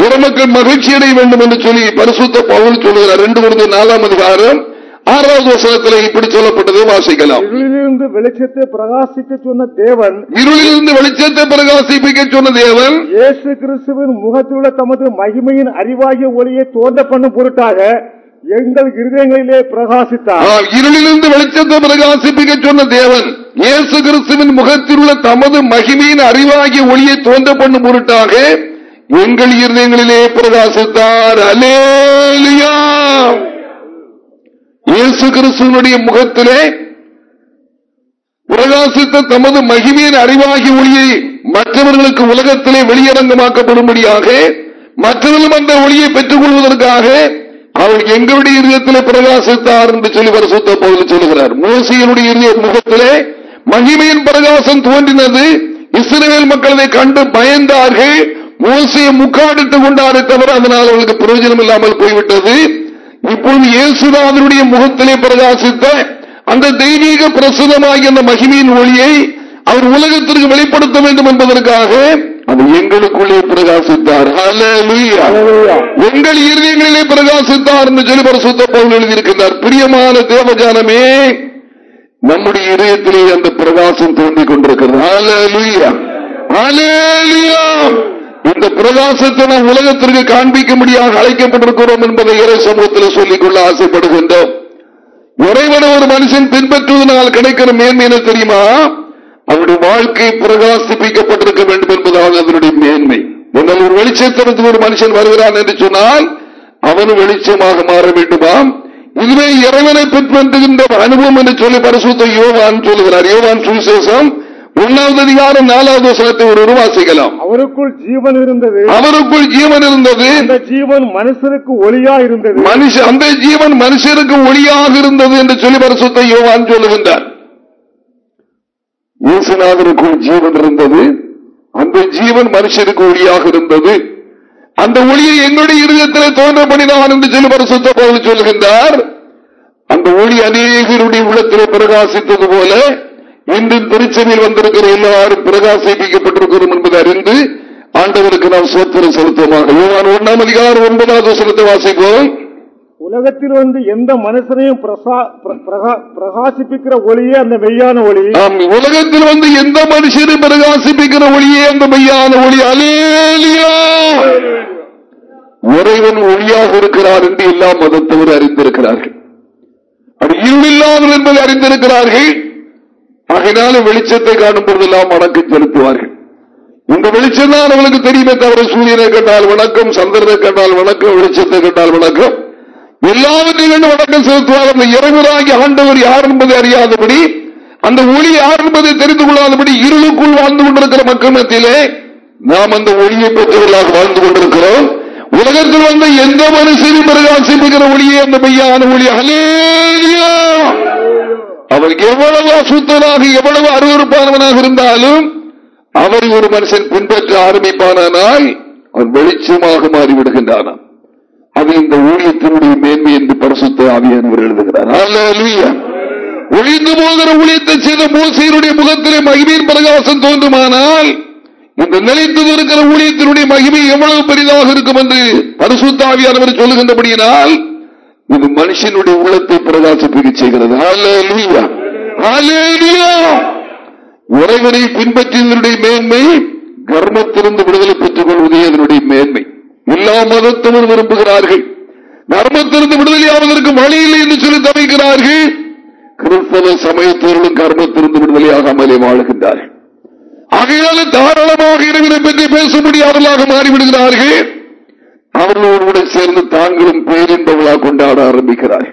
இறமக்கள் மகிழ்ச்சி அடைய வேண்டும் என்று சொல்லி பரிசுத்த பவுல் சொல்லுகிறார். ரெண்டு மூணு நாலாம் அதிகாரம் ஆறாவது வசனத்தில் இப்படி சொல்லப்பட்டதை வாசிக்கலாம். இருளிலிருந்து வெளிச்சத்தை பிரகாசிக்க சொன்ன தேவன் இருளிலிருந்து வெளிச்சத்தை பிரகாசிப்பிக்க சொன்ன தேவன் இயேசு கிறிஸ்துவின் முகத்திலுள்ள தமது மகிமையின் அறிவாகிய ஒளியை தோன்ற பண்ணும் பொருட்டாக எங்கள் இருதயங்களிலே பிரகாசித்தார். இருளிலிருந்து வெளிச்சத்தை பிரகாசிப்பிக்க சொன்ன தேவன் இயேசு கிறிஸ்துவின் முகத்தில் உள்ள தமது மகிமையின் அறிவாகிய ஒளியை தோன்ற பண்ணும் பொருட்டாக எங்கள் இருதயங்களிலே பிரகாசித்தார். அலேலியா இயேசு கிறிஸ்துவனுடைய முகத்திலே பிரகாசித்த தமது மகிமையின் அறிவாகி ஒளியை மற்றவர்களுக்கு உலகத்திலே வெளியரங்கமாக்கப்படும்படியாக மற்றவர்களும் அந்த ஒளியை பெற்றுக் கொள்வதற்காக அவர் எங்களுடைய இதயத்தில் பிரகாசித்தார் என்று சொல்லி சுத்த போது சொல்லுகிறார். மோசியனுடைய முகத்திலே மகிமையின் பிரகாசம் தோன்றினது. இஸ்ரேல் மக்களை கண்டு பயந்தார்கள். மோசியை முக்காடிட்டுக் கொண்டாரே தவிர அதனால் அவர்களுக்கு பிரயோஜனம் இல்லாமல் போய்விட்டது. இப்பொழுது இயேசுநாதனுடைய முகத்திலே பிரகாசித்த அந்த தெய்வீக பிரசுதமாகிய அந்த மகிமையின் ஒளியை அவர் உலகத்திற்கு வெளிப்படுத்த வேண்டும் என்பதற்காக அது எங்களுக்குள்ளே பிரகாசித்தார். எங்கள் இருதயங்களிலே பிரகாசித்தார் என்று சொல்லி பரிசுத்த பவுல் எழுதியிருக்கிறார் பிரியமான தேவஜானமே நம்முடைய இதயத்திலே அந்த பிரகாசம் தோன்றிக் கொண்டிருக்கிறது. இந்த பிரகாசத்தை நாம் உலகத்திற்கு காண்பிக்கும்படியாக அழைக்கப்பட்டிருக்கிறோம் என்பதை இறை சமூகத்தில் சொல்லிக்கொள்ள ஆசைப்படுகின்றோம். இறைவனை ஒரு மனுஷன் பின்பற்றுவதனால் கிடைக்கிற மேன்மை என தெரியுமா? அவருடைய வாழ்க்கை பிரகாசிப்பிக்கப்பட்டிருக்க வேண்டும் என்பதாக அதனுடைய மேன்மை. என்னால் ஒரு வெளிச்சத்தனத்தில் ஒரு மனுஷன் வருகிறான் என்று சொன்னால் அவனும் வெளிச்சமாக மாற வேண்டுமாம். இதுவே இறைவனை பின்பற்றுகின்ற அனுபவம் என்று சொல்லி பரிசுத்த யோவான் சொல்லுகிறார். யோவான் சுவிசேஷம் ஒன்னாவது அதிகாரம் நாலாவது வசனத்தை ஒரு உருவாசிக்கலாம் அவருக்குள் ஜீவன் இருந்தது. அவருக்குள் ஜீவன் இருந்தது. அந்த ஜீவன் மனுஷருக்கு ஒளியா இருந்தது. மனுஷ அந்த ஜீவன் மனுஷருக்கு ஒளியாக இருந்தது என்று சொல்லி பரிசுத்த யோவான் சொல்லுகின்றார். இயேசுநாதருக்குள் ஜீவன் இருந்தது. அந்த ஜீவன் மனுஷருக்கு ஒளியாக இருந்தது. அந்த ஒளியை எங்களுடைய இருதயத்தில் தோன்ற பண்ணினான் என்று சொல்லி பரிசுத்த பவுல் சொல்லுகின்றார். அந்த ஒளி அநேகருடைய உள்ளத்திலே பிரகாசித்தது போல இன்று திருச்சபையில் வந்திருக்கிற எல்லாரும் பிரகாசிப்பிக்கப்பட்டிருக்கிறோம் என்பதை அறிந்து ஆண்டவருக்கு நாம் சோத்திரம் செலுத்துவோமாக. ஒன்றாம் அதிகாரம் ஒன்பதாவது வசனத்தை வாசிப்போம். உலகத்தில் வந்து எந்த மனுஷனையும் பிரகாசிப்பிக்கிற ஒளியே அந்த மெய்யான ஒளி. உலகத்தில் வந்து எந்த மனுஷனும் பிரகாசிப்பிக்கிற ஒளியே அந்த மையான ஒளி. அலேலியா இறைவன் ஒளியாக இருக்கிறார் என்று எல்லா மதத்தவர் அறிந்திருக்கிறார்கள். அது இருளில்லாமல் என்பதை அறிந்திருக்கிறார்கள். ஆகையினால வெளிச்சத்தை காணும் பொழுதெல்லாம் வணக்கம் செலுத்துவார்கள். இந்த வெளிச்சம் தான் அவங்களுக்கு தெரியுமே தவிர சூரியனை கண்டால் வணக்கம் சந்திரனை கண்டால் வணக்கம் வெளிச்சத்தை கண்டால் வணக்கம். எல்லாவற்றையும் கண்டு வணக்கம் செலுத்துவார் அந்த இறைவராகி ஆண்டவர் யார் என்பதை அறியாதபடி அந்த ஒளி யார் என்பதை தெரிந்து கொள்ளாதபடி இருளுக்குள் வாழ்ந்து கொண்டிருக்கிற மக்கள் மத்தியிலே நாம் அந்த ஒளியை பெற்றவர்களாக வாழ்ந்து கொண்டிருக்கிறோம். உலகத்தில் வந்த எந்த மனுஷனும் பிரகாசிப்புகிற ஒளியே அந்த மையான ஒளி. அலேலியா அவர் எவ்வளவு அசுத்தனாக எவ்வளவு அருவறுப்பானவனாக இருந்தாலும் அவரை ஒரு மனுஷன் பின்பற்ற ஆரம்பிப்பானால் அவன் வெளிச்சமாக மாறிவிடுகின்றான அது இந்த ஊழியத்தினுடைய மேன்மை என்று பரிசுத்த ஆவியானவர் எழுதுகிறார். ஒழிந்து போகிற ஊழியத்தை செய்த மூசையினுடைய முகத்திலே மகிமையின் பிரகாசம் தோன்றுமானால் இந்த நிலைத்து இருக்கிற ஊழியத்தினுடைய மகிமை எவ்வளவு பெரிதாக இருக்கும் என்று பரிசுத்த ஆவியானவர் சொல்லுகின்றபடியினால் இது மனுஷனுடைய உள்ளத்தை பிரகாசிப்பிக்க செய்கிறது. உறவனை பின்பற்றியதனுடைய மேன்மை கர்மத்திலிருந்து விடுதலை பெற்றுக் கொள்வதே அதனுடைய மேன்மை. எல்லா மதத்தவரும் விரும்புகிறார்கள். கர்மத்திலிருந்து விடுதலையாவதற்கு வழி இல்லை என்று சொல்லி தவிக்கிறார்கள். கிறிஸ்தவ சமயத்தவர்களும் கர்மத்திலிருந்து விடுதலையாகாமலே வாழ்கின்றார்கள். ஆகையால தாராளமாக இறைவனை பற்றி பேச முடியாதவர்களாக மாறிவிடுகிறார்கள். அவர்களோடு சேர்ந்து தாங்களும் பேரின்பவளா கொண்டாட ஆரம்பிக்கிறார்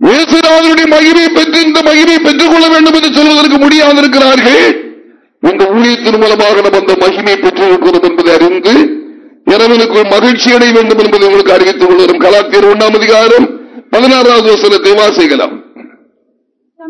இயேசுராஜனுடைய மகிமை பெற்று இந்த மகிமை பெற்றுக் கொள்ள வேண்டும் என்று சொல்வதற்கு முடியாதிருக்கிறார்கள். இந்த ஊழியத்தின் மூலமாக நம்ம அந்த மகிமை பெற்றிருக்கிறோம் என்பதை அறிந்து இறைவனுக்குள் மகிழ்ச்சி அடைய வேண்டும் என்பதை உங்களுக்கு அறிவித்துக் கொள்கிறோம். கலாத்தியர் ஒன்றாம் அதிகாரம் பதினாறாவது வசனத்தை வாசிக்கலாம் தம்முடைய குமாரனை நான் பிரஜாதிகளுக்கு சுவிசேஷமாய் அறிவிக்கும் பொருட்டாக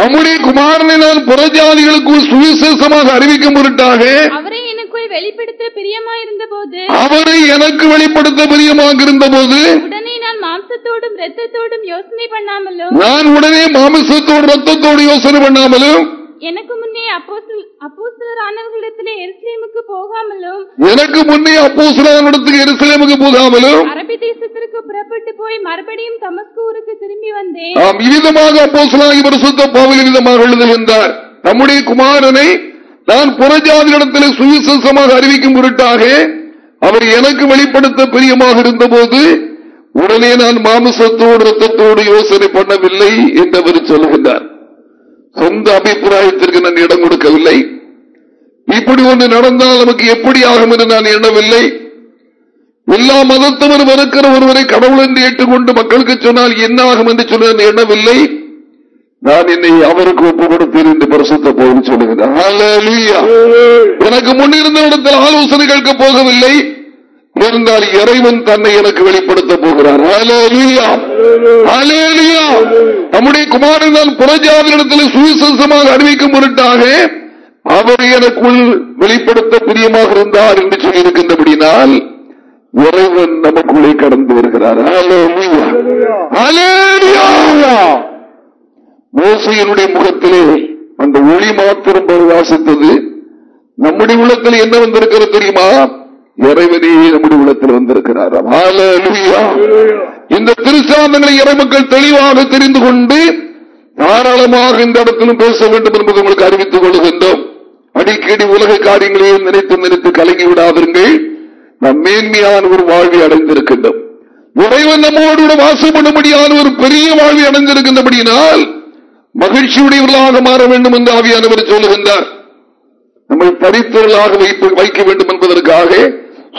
நம்முடைய குமாரனை நான் புறஜாதிகளுக்குள் சுவிசேஷமாக அறிவிக்கும் பொருட்டாக அவரை எனக்குள் வெளிப்படுத்த பிரியமாயிருந்த போது அவரை எனக்கு வெளிப்படுத்த பிரியமாக இருந்த போது உடனே நான் மாம்சத்தோடும் இரத்தத்தோடும் யோசனை பண்ணாமலும் நான் உடனே மாமிசத்தோடு ரத்தத்தோடு யோசனை பண்ணாமலும் எனக்கு முன்னே அப்போஸ்தல- அப்போஸ்தலரானவர்களிடத்திலே எருசலேமுக்கு போகாமலும் எனக்கு முன்னே அப்போ இடத்துக்கு எருசலேமுக்கு போகாமலும் அரபி தேசத்திற்கு புறப்பட்டு போய் மறுபடியும் தமஸ்கு ஊருக்கு திரும்பி வந்தேன். நாம் இவ்விதமாக அப்போஸ்தலனாகிய பரிசுத்த பவுல் விதமாக எழுதுகின்றார் நம்முடைய குமாரனை நான் புறஜாதியிடத்தில் சுவிசேஷமாக அறிவிக்கும் பொருட்டாக அவர் எனக்கு வெளிப்படுத்த பிரியமாக இருந்தபோது உடனே நான் மாமிசத்தோடு ரத்தத்தோடு யோசனை பண்ணவில்லை என்று அவர் சொல்லுகின்றார். சொந்த அபிப்பிராயத்திற்கு நான் இடம் கொடுக்கவில்லை. இப்படி ஒன்று நடந்தால் நமக்கு எப்படி ஆகும் என்று நான் எண்ணவில்லை. எல்லா மதத்தவரும் இருக்கிற ஒருவரை கடவுள் என்று ஏற்றுக்கொண்டு மக்களுக்கு சொன்னால் என்ன ஆகும் என்று நான் எண்ணவில்லை. நான் என்னை அவருக்கு ஒப்பு கொடுத்தேன் என்று பரிசுத்த போது ஹalleluya. எனக்கு முன்னிருந்த இடத்தில் ஆலோசனை கேட்க போகவில்லை. இருந்தால் இறைவன் தன்னை எனக்கு வெளிப்படுத்த போகிறார். நம்முடைய குமாரன் நான் புறஜாதியிடத்தில் சுவிசேஷமாக அறிவிக்கும் பொருட்டாக அவர் எனக்குள் வெளிப்படுத்த பிரியமாக இருந்தார் என்று சொல்லியிருக்கின்றபடினால் இறைவன் நமக்குள்ளே கடந்து வருகிறார். ஹalleluya. மோசையினுடைய முகத்திலே அந்த ஒளி மாத்திரம் வாசித்தது நம்முடைய உள்ளத்தில் என்ன வந்திருக்கிறது தெரியுமா? இறைவனே நம்முடைய உள்ளத்தில் வந்திருக்கிறார். இந்த திருச்சாந்தங்களை இறைமக்கள் தெளிவாக தெரிந்து கொண்டு தாராளமாக இந்த இடத்திலும் பேச வேண்டும் என்பதை உங்களுக்கு அறிவித்துக் கொள்கின்றோம். அடிக்கடி உலக காரியங்களையும் நினைத்து நினைத்து கலங்கி விடாதீர்கள். நம் மேன்மையான ஒரு வாழ்வை அடைந்திருக்கின்றோம். இறைவன் நம்மோடு கூட வாசப்படும்படியான ஒரு பெரிய வாழ்வை அடைந்திருக்கின்றபடியினால் மகிழ்ச்சியுடையவர்களாக மாற வேண்டும் என்று ஆவியானவர் சொல்லுகின்றார். நம்மை தரித்தவர்களாக வைத்து வைக்க வேண்டும் என்பதற்காக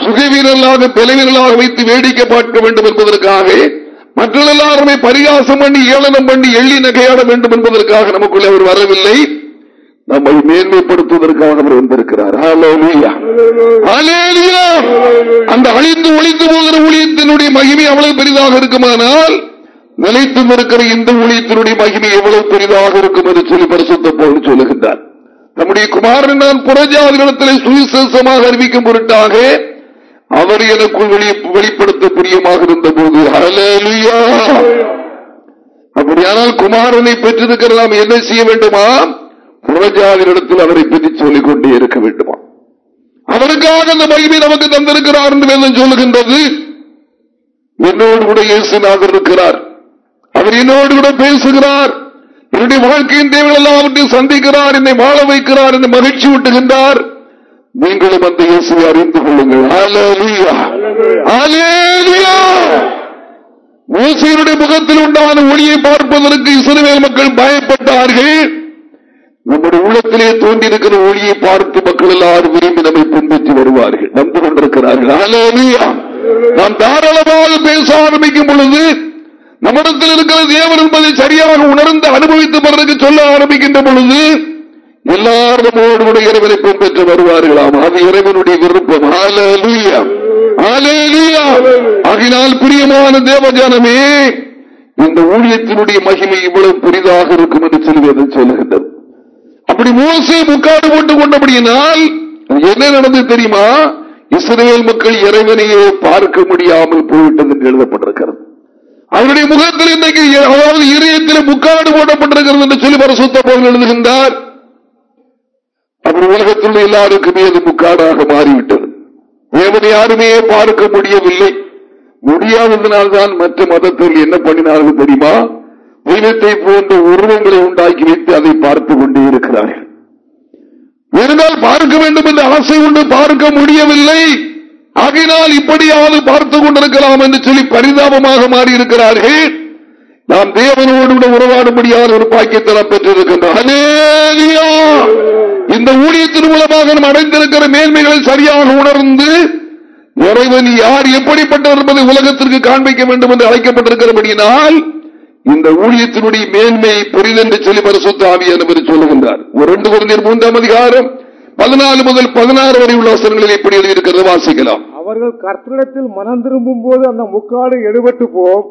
சுகவீரர்களாக பிளவீரர்களாக வைத்து வேடிக்கை பார்க்க வேண்டும் என்பதற்காக மற்ற எல்லாருமே பரிகாசம் பண்ணி ஏளனம் பண்ணி எள்ளி நகையாட வேண்டும் என்பதற்காக நமக்குள்ளே அவர் வரவில்லை. நம்மை மேன்மைப்படுத்துவதற்காக அவர் வந்திருக்கிறார். அந்த அழிந்து ஒழிந்து போகிற ஊழியத்தினுடைய மகிமை அவ்வளவு பெரிதாக இருக்குமானால் நிலைத்து நிற்கிற இந்த ஊழியத்தினுடைய மகிமை எவ்வளவு பெரிதாக இருக்கும் என்று சொல்லி பரிசுத்த போல் சொல்லுகின்றார். நம்முடைய குமாரன் நான் புறஜாதிகளத்தில் சுவிசேஷமாக அறிவிக்கும் பொருட்டாக அவர் எனக்குள் வெளிப்படுத்த பிரியமாக இருந்த போது ஹalleluya. அப்படியானால் குமாரனை பெற்றிருக்கிற நாம் என்ன செய்ய வேண்டுமா? புறஜாதிகளிடத்தில் அவரை பற்றி சொல்லிக் கொண்டே இருக்க வேண்டுமா? அவருக்காக அந்த மகிமை நமக்கு தந்திருக்கிறார் என்று வேதம் சொல்லுகின்றது. என்னோடு கூட இயேசுநாதர் இருக்கிறார். அவர் என்னோடு கூட பேசுகிறார். என்னுடைய வாழ்க்கையின் தேவைகள் எல்லாவற்றையும் சந்திக்கிறார். என்னை வாழ வைக்கிறார். என்னை மகிழ்ச்சி விட்டுகின்றார் நீங்களும் அந்த இயேசுவை அறிந்து கொள்ளுங்கள். மூசையினுடைய முகத்தில் உண்டான ஒளியை பார்ப்பதற்கு இஸ்ரவேல் மக்கள் பயப்பட்டார்கள். நம்முடைய உள்ளத்திலே தோன்றியிருக்கிற ஒளியை பார்த்து மக்கள் எல்லாரும் விரும்பி நம்மை பின்பற்றி வருவார்கள். நம்பி கொண்டிருக்கிறார்கள். நாம் தாராளமாக பேச ஆரம்பிக்கும் பொழுது நம்மிடத்தில் இருக்கிற தேவன் என்பதை சரியாக உணர்ந்து அனுபவித்து பிறகு சொல்ல ஆரம்பிக்கின்ற பொழுது எல்லாரும் கூட இறைவனை பின்பற்ற வருவார்களாம். அது இறைவனுடைய விருப்பம். ஹalleluya. ஆகினால் பிரியமான தேவஜானமே இந்த ஊழியத்தினுடைய மகிமை இவ்வளவு பெரிதாக இருக்கும் என்று சொல்வது சொல்லுகின்றது. அப்படி மோசை முக்காடு போட்டுக் கொண்டபடியினால் என்ன நடந்தது தெரியுமா? இஸ்ரேல் மக்கள் இறைவனையே பார்க்க முடியாமல் போய்விட்டது என்று எழுதப்பட்டிருக்கிறது. அவருடைய முகத்தில் இன்றைக்கு அதாவது இதயத்தில் முக்காடு போடப்பட்டிருக்கிறது என்று சொல்லி பரசுத்த போல் எழுதுகின்றார். அவர் உலகத்தில் எல்லாருக்குமே அது முக்காடாக மாறிவிட்டது. தேவனை யாருமே பார்க்க முடியவில்லை. முடியாததினால்தான் மற்ற மதத்தில் என்ன பண்ணினார்கள் தெரியுமா? தெய்வத்தை போன்ற உருவங்களை உண்டாக்கி வைத்து அதை பார்த்துக் கொண்டே இருக்கிறார்கள். இருந்தால் பார்க்க வேண்டும் என்ற ஆசை உண்டு பார்க்க முடியவில்லை. ஆகையினால் இப்படியாவது பார்த்துக் கொண்டிருக்கலாம் என்று சொல்லி பரிதாபமாக மாறியிருக்கிறார்கள். நாம் தேவனோடு உறவாடும்படியான ஒரு பாக்கியத்தை நாம் பெற்றிருக்கின்றோம். இந்த ஊழியத்தின் மூலமாக நாம் அடைந்திருக்கிற மேன்மைகளை சரியாக உணர்ந்து இறைவன் யார் எப்படிப்பட்டவர் என்பதை உலகத்திற்கு காண்பிக்க வேண்டும் என்று அழைக்கப்பட்டிருக்கிறபடியினால் இந்த ஊழியத்தினுடைய மேன்மை புரிதென்று சொல்லி பரிசுத்த ஆவியானவர் சொல்லுகின்றார். ஒரு ரெண்டு குழந்தையர் மூன்றாம் அதிகாரம் பதினாலு முதல் பதினாறு வரை உள்ள வசனங்களில் எப்படி எழுதியிருக்கிறது வாசிக்கலாம். அவர்கள் கர்த்தரிடத்தில் மனம் திரும்பும் போது அந்த முக்காடு எடுபட்டு போம்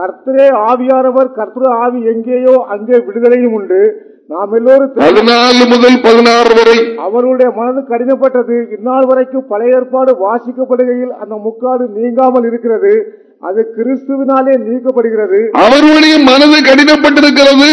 கர்த்தரே ஆவியானவர் கர்த்தர ஆவி எங்கேயோ அங்கே விடுதலையும் உண்டு. நாம் எல்லோரும் பதினாலு முதல் பதினாறு வரை. அவர்களுடைய மனது கடினப்பட்டது. இந்நாள் வரைக்கும் பழைய ஏற்பாடு வாசிக்கப்படுகையில் அந்த முக்காடு நீங்காமல் இருக்கிறது. அது கிறிஸ்துவினாலே நீக்கப்படுகிறது. அவர்களுடைய மனது கடினப்பட்டிருக்கிறது.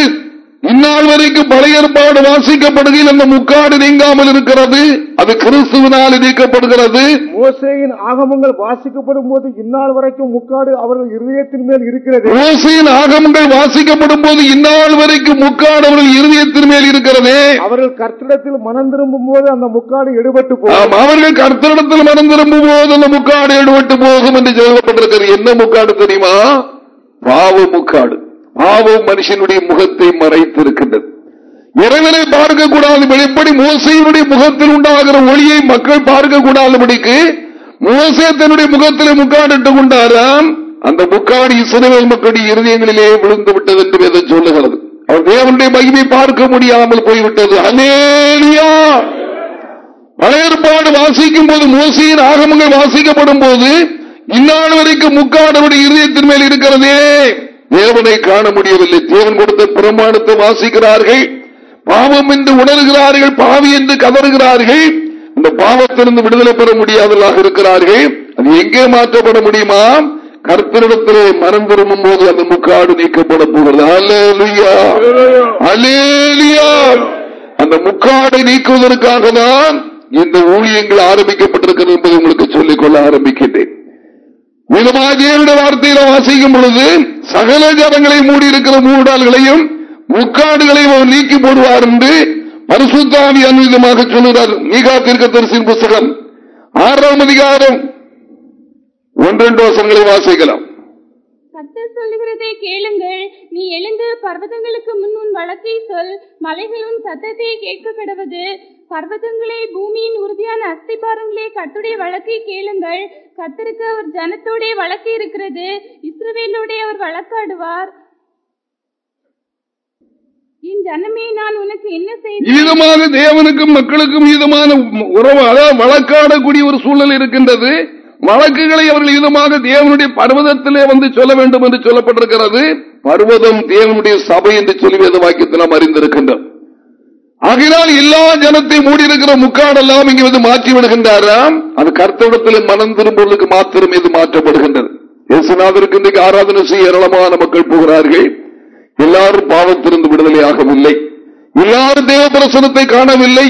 இந்நாள் வரைக்கும் பழைய ஏற்பாடு வாசிக்கப்படுகையில் அந்த முக்காடு நீங்காமல் இருக்கிறது. அது கிறிஸ்துவினால் நீக்கப்படுகிறது. மோசேயின் ஆகமங்கள் வாசிக்கப்படும் போது இந்நாள் வரைக்கும் முக்காடு அவர்கள் இருதயத்தின் மேல் இருக்கிறது. மோசையின் ஆகமங்கள் வாசிக்கப்படும் போது இந்நாள் வரைக்கும் முக்காடு அவர்கள் இருதயத்தின் மேல் இருக்கிறதே. அவர்கள் கர்த்தரிடத்தில் மனம் திரும்பும் போது அந்த முக்காடு எடுபட்டு போகும். அவர்கள் கர்த்தரிடத்தில் மனம் திரும்பும் போது அந்த முக்காடு எடுபட்டு போகும் என்று சொல்லப்பட்டிருக்கிறது. என்ன முக்காடு தெரியுமா? பாவ முக்காடு. பாவம் மனுஷனுடைய முகத்தை மறைத்திருக்கின்றது. இறைவனை பார்க்கக்கூடாது எப்படி மோசையினுடைய முகத்தில் உண்டாகிற ஒளியை மக்கள் பார்க்கக்கூடாதபடிக்கு மோசே தன்னுடைய முகத்தில் முக்காடிட்டு கொண்டாராம். அந்த முக்காடு இஸ்ரவேல் மக்களுடைய இருதயங்களிலே விழுந்து விட்டது என்று வேதம் சொல்லுகிறது. அவர் தேவனுடைய மகிமை பார்க்க முடியாமல் போய்விட்டது. அலேலியா பழையற்பாடு வாசிக்கும் போது மோசையின் ஆகமங்கள் வாசிக்கப்படும் போது இந்நாள் வரைக்கும் முக்காடவுடைய இருதயத்தின் மேல் இருக்கிறதே. தேவனை காண முடியவில்லை. தேவன் கொடுத்த பிரமாணத்தை வாசிக்கிறார்கள். பாவம் என்று உணர்கிறார்கள் பாவி என்று கதறுகிறார்கள். இந்த பாவத்திலிருந்து விடுதலை பெற முடியாதவர்களாக இருக்கிறார்கள். அது எங்கே மாற்றப்பட முடியுமா? கர்த்தரிடத்திலே மனம் திரும்பும் போது அந்த முக்காடு நீக்கப்பட போகிறது. அந்த முக்காடை நீக்குவதற்காக தான் இந்த ஊழியங்கள் ஆரம்பிக்கப்பட்டிருக்கிறது என்பதை உங்களுக்கு சொல்லிக்கொள்ள கொள்ள ஆரம்பிக்கின்றேன் மிதமாஜியருடைய வார்த்தையில வாசிக்கும் பொழுது சகல ஜனங்களை மூடி இருக்கிற மூடால்களையும் முக்காடுகளையும் அவர் நீக்கி போடுவார் என்று பரிசுத்தாமி அன்விதமாக சொல்லுகிறார். மீகா தீர்க்கதரிசியின் புஸ்தகம் ஆறாம் அதிகாரம் ஒன்றெண்டு வசங்களை வாசிக்கலாம். கர்த்தர் சொல்லுகிறதை கேளுங்கள். நீ எழுந்து பர்வதங்களுக்கு முன் உன் வழக்கை சொல். மலைகள் உன் சத்தத்தை கேட்க கிடவது. பர்வதங்களே பூமியின் உறுதியான அஸ்திபாரங்களே கத்துடைய வழக்கை கேளுங்கள். கர்த்தருக்கு அவர் ஜனத்தோடைய வழக்கு இருக்கிறது. இஸ்ரவேலோடைய அவர் வழக்காடுவார். என் நான் உனக்கு என்ன தேவனுக்கும் மக்களுக்கும் இதமான உறவு அதாவது வழக்காடக்கூடிய ஒரு சூழல் இருக்கின்றது. வழக்குகளை அவர்கள் இதமாக தேவனுடைய பர்வதத்திலே வந்து சொல்ல வேண்டும் என்று சொல்லப்பட்டிருக்கிறது. பர்வதம் தேவனுடைய சபை என்று சொல்லி வேத வாக்கியத்தை நாம் அறிந்திருக்கின்றோம். ஆகினால் எல்லா ஜனத்தை மூடியிருக்கிற முக்காடெல்லாம் இங்கே வந்து மாற்றி விடுகின்றாராம் அது கர்த்தவிடத்தில் மனம் திரும்புவதற்கு மாத்திரம் இது மாற்றப்படுகின்றது. இயேசுநாதருக்கு இன்றைக்கு ஆராதனை செய்ய ஏராளமான மக்கள் போகிறார்கள். எல்லாரும் பாவத்திருந்து விடுதலையாகவில்லை. எல்லாரும் தேவ பிரசனத்தை காணவில்லை.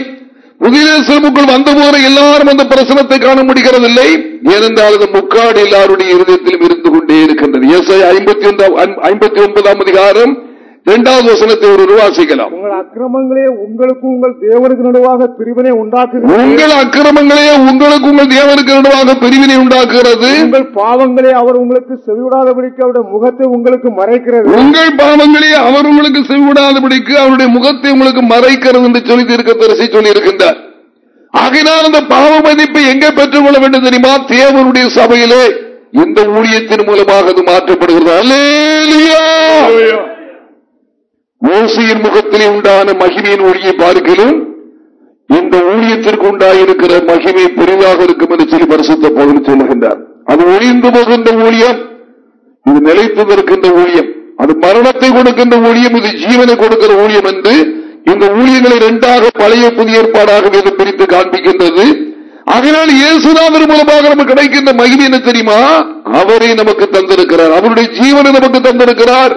புதிய சிறுமுக்கள் வந்த எல்லாரும் அந்த பிரசனத்தை காண முடிகிறதில்லை. ஏனென்றால் அந்த முக்காடு எல்லாருடைய இருதயத்திலும் இருந்து கொண்டே இருக்கின்றது. ஐம்பத்தி ஐம்பத்தி ஒன்பதாம் அதிகாரம் இரண்டாவது வசனத்தை ஒரு வாசிக்கலாம் உங்கள் அக்கிரமங்களே உங்களுக்கு உங்கள் தேவனுக்கு நடுவாக பிரிவினை உண்டாக்குகிறது. உங்கள் அக்கிரமங்களே உங்களுக்கு உங்கள் தேவனுக்கு நடுவாக பிரிவினை உண்டாக்குகிறது. உங்கள் பாவங்களே அவர் உங்களுக்கு செவிவிடாதபடிக்கு அவருடைய முகத்தை உங்களுக்கு மறைக்கிறது. உங்கள் பாவங்களே அவர் உங்களுக்கு செவிவிடாதபடிக்கு அவருடைய முகத்தை உங்களுக்கு மறைக்கிறது என்று சொல்லி தீர்க்க தரிசி சொல்லி இருக்கின்றார் ஆகினால் அந்த பாவ மதிப்பை எங்கே பெற்றுக்கொள்ள வேண்டும் தெரியுமா? தேவனுடைய சபையிலே. இந்த ஊழியத்தின் மூலமாக அது மாற்றப்படுகிறது. அல்லேலூயா! மோசையின் முகத்திலே உண்டான மகிமையின் ஒளியை பார்க்கலும் இந்த ஊழியத்திற்கு உண்டாயிருக்கிற மகிமை பெரிதாக இருக்கும் என்று சொல்லி பரிசுத்த பகுதி சொல்லுகின்றார். அது ஒழிந்து போகின்ற ஊழியம் இது நிலைத்து நிற்கின்ற ஊழியம் அது மரணத்தை கொடுக்கின்ற ஊழியம் இது ஜீவனை கொடுக்கிற ஊழியம் என்று இந்த ஊழியங்களை இரண்டாக பழைய புதிய ஏற்பாடாக இது பிரித்து காண்பிக்கின்றது. அதனால் இயேசுதாமர் மூலமாக நமக்கு கிடைக்கின்ற மகிமை என்ன தெரியுமா? அவரை நமக்கு தந்திருக்கிறார். அவருடைய ஜீவனை நமக்கு தந்திருக்கிறார்.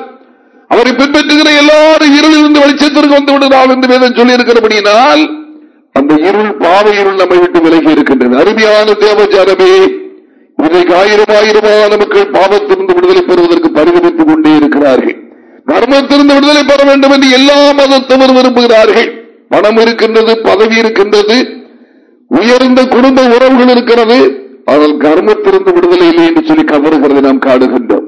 அவரை பின்பற்றுகிற எல்லாரும் இருளிலிருந்து வெளிச்சத்திற்கு வந்து விடுகிறார் என்று வேதம் சொல்லி இருக்கிறபடியினால் அந்த இருள் பாவ இருள் நம்மை விட்டு விலகி இருக்கின்றது. அருமையான தேவஜானமே இன்றைக்கு ஆயிரம் ஆயிரமான மக்கள் பாவத்திலிருந்து விடுதலை பெறுவதற்கு பரிகரித்துக் கொண்டே இருக்கிறார்கள். தர்மத்திலிருந்து விடுதலை பெற வேண்டும் என்று எல்லா மதத்தவர் விரும்புகிறார்கள். பணம் இருக்கின்றது பதவி இருக்கின்றது உயர்ந்த குடும்ப உறவுகள் இருக்கிறது. ஆனால் கர்மத்திலிருந்து விடுதலை இல்லை என்று சொல்லி கவருகிறதை நாம் காடுகின்றோம்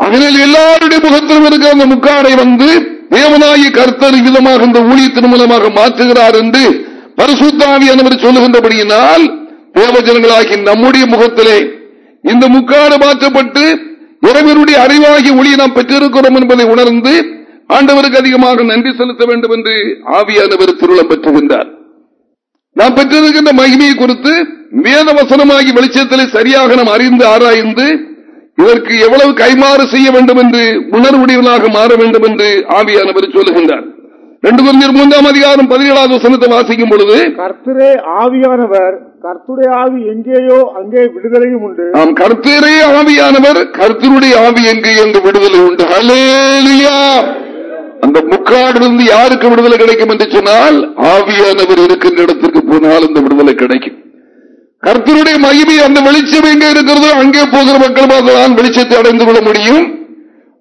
அதனால் எல்லாருடைய முகத்திலும் இருக்கிற அந்த முக்காடை வந்து தேவனாயி கர்த்தர் விதமாக இந்த ஊழியத்தின் மூலமாக மாற்றுகிறார் என்று பரிசுத்தாவியானவர் சொல்லுகின்றபடியினால் தேவஜனங்களாகி நம்முடைய முகத்திலே இந்த முக்காடு மாற்றப்பட்டு இறைவனுடைய அறிவாகி ஒளியை நாம் பெற்றிருக்கிறோம் என்பதை உணர்ந்து ஆண்டவருக்கு அதிகமாக நன்றி செலுத்த வேண்டும் என்று ஆவியானவர் திருளம் பெற்றுகின்றார். நாம் பெற்றிருக்கின்ற மகிமையை குறித்து வேத வசனமாகி வெளிச்சத்திலே சரியாக நாம் அறிந்து ஆராய்ந்து இதற்கு எவ்வளவு கைமாறு செய்ய வேண்டும் என்று உணர்வுடையவனாக மாற வேண்டும் என்று ஆவியானவர் சொல்லுகின்றார். ரெண்டு கொஞ்சம் மூன்றாம் அதிகாரம் பதினேழாவது வசனத்தை வாசிக்கும் பொழுது கர்த்தரே ஆவியானவர் கர்த்துடைய ஆவி எங்கேயோ அங்கே விடுதலையும் உண்டு. நாம் கர்த்தரே ஆவியானவர் கர்த்தருடைய ஆவி எங்கு என்று விடுதலை உண்டு. ஹல்லேலூயா அந்த முக்காடிலிருந்து யாருக்கு விடுதலை கிடைக்கும் என்று சொன்னால் ஆவியானவர் இருக்கின்ற இடத்திற்கு போனால் அந்த விடுதலை கிடைக்கும். கர்த்தருடைய மகிமை அந்த வெளிச்சம் எங்கே இருக்கிறதோ அங்கே போகிற மக்களும் தான் வெளிச்சத்தை அடைந்து கொள்ள முடியும்.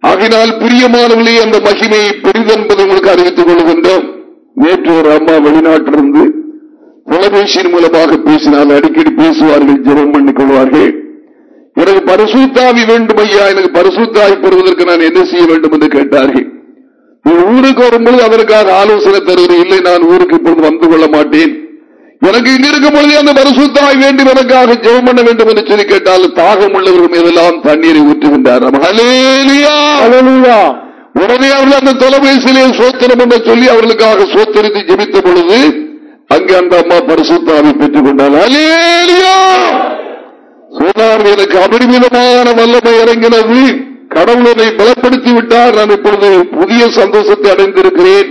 ஆகினால் பிரியமானவர்களே அந்த மகிமையை பெரிதென்பதை உங்களுக்கு அறிவித்துக் கொள்கின்றோம். நேற்று ஒரு அம்மா வெளிநாட்டிலிருந்து தொலைபேசியின் மூலமாக பேசினால் அடிக்கடி பேசுவார்கள் ஜெபம் பண்ணிக் கொள்வார்கள். எனக்கு பரிசுத்தாவி வேண்டும் ஐயா எனக்கு பரிசுத்தாவி பெறுவதற்கு நான் என்ன செய்ய வேண்டும் என்று கேட்டார்கள். ஊருக்கு வரும்போது அதற்காக ஆலோசனை தருவது இல்லை நான் ஊருக்கு இப்பொழுது வந்து கொள்ள மாட்டேன். எனக்கு இங்க இருக்கும் பொழுதே அந்த பரிசுத்தாய் வேண்டும் எனக்காக ஜெபம் பண்ண வேண்டும் என்று சொல்லி கேட்டால் தாகம் உள்ளவர்கள் மீதெல்லாம் தண்ணீரை ஊற்றுகின்றார். உடனே அவர்கள் அந்த தொலைபேசியிலே சோத்திரம் என்று சொல்லி அவர்களுக்காக சோத்தரித்து ஜெபித்த பொழுது அங்கே அந்த அம்மா பரிசுத்தாவை பெற்றுக் கொண்டார். அலேலியா சொன்னார் எனக்கு அபரிமிதமான வல்லமை இறங்கினது கடவுளனை பலப்படுத்தி விட்டார். நான் இப்பொழுது புதிய சந்தோஷத்தை அடைந்திருக்கிறேன்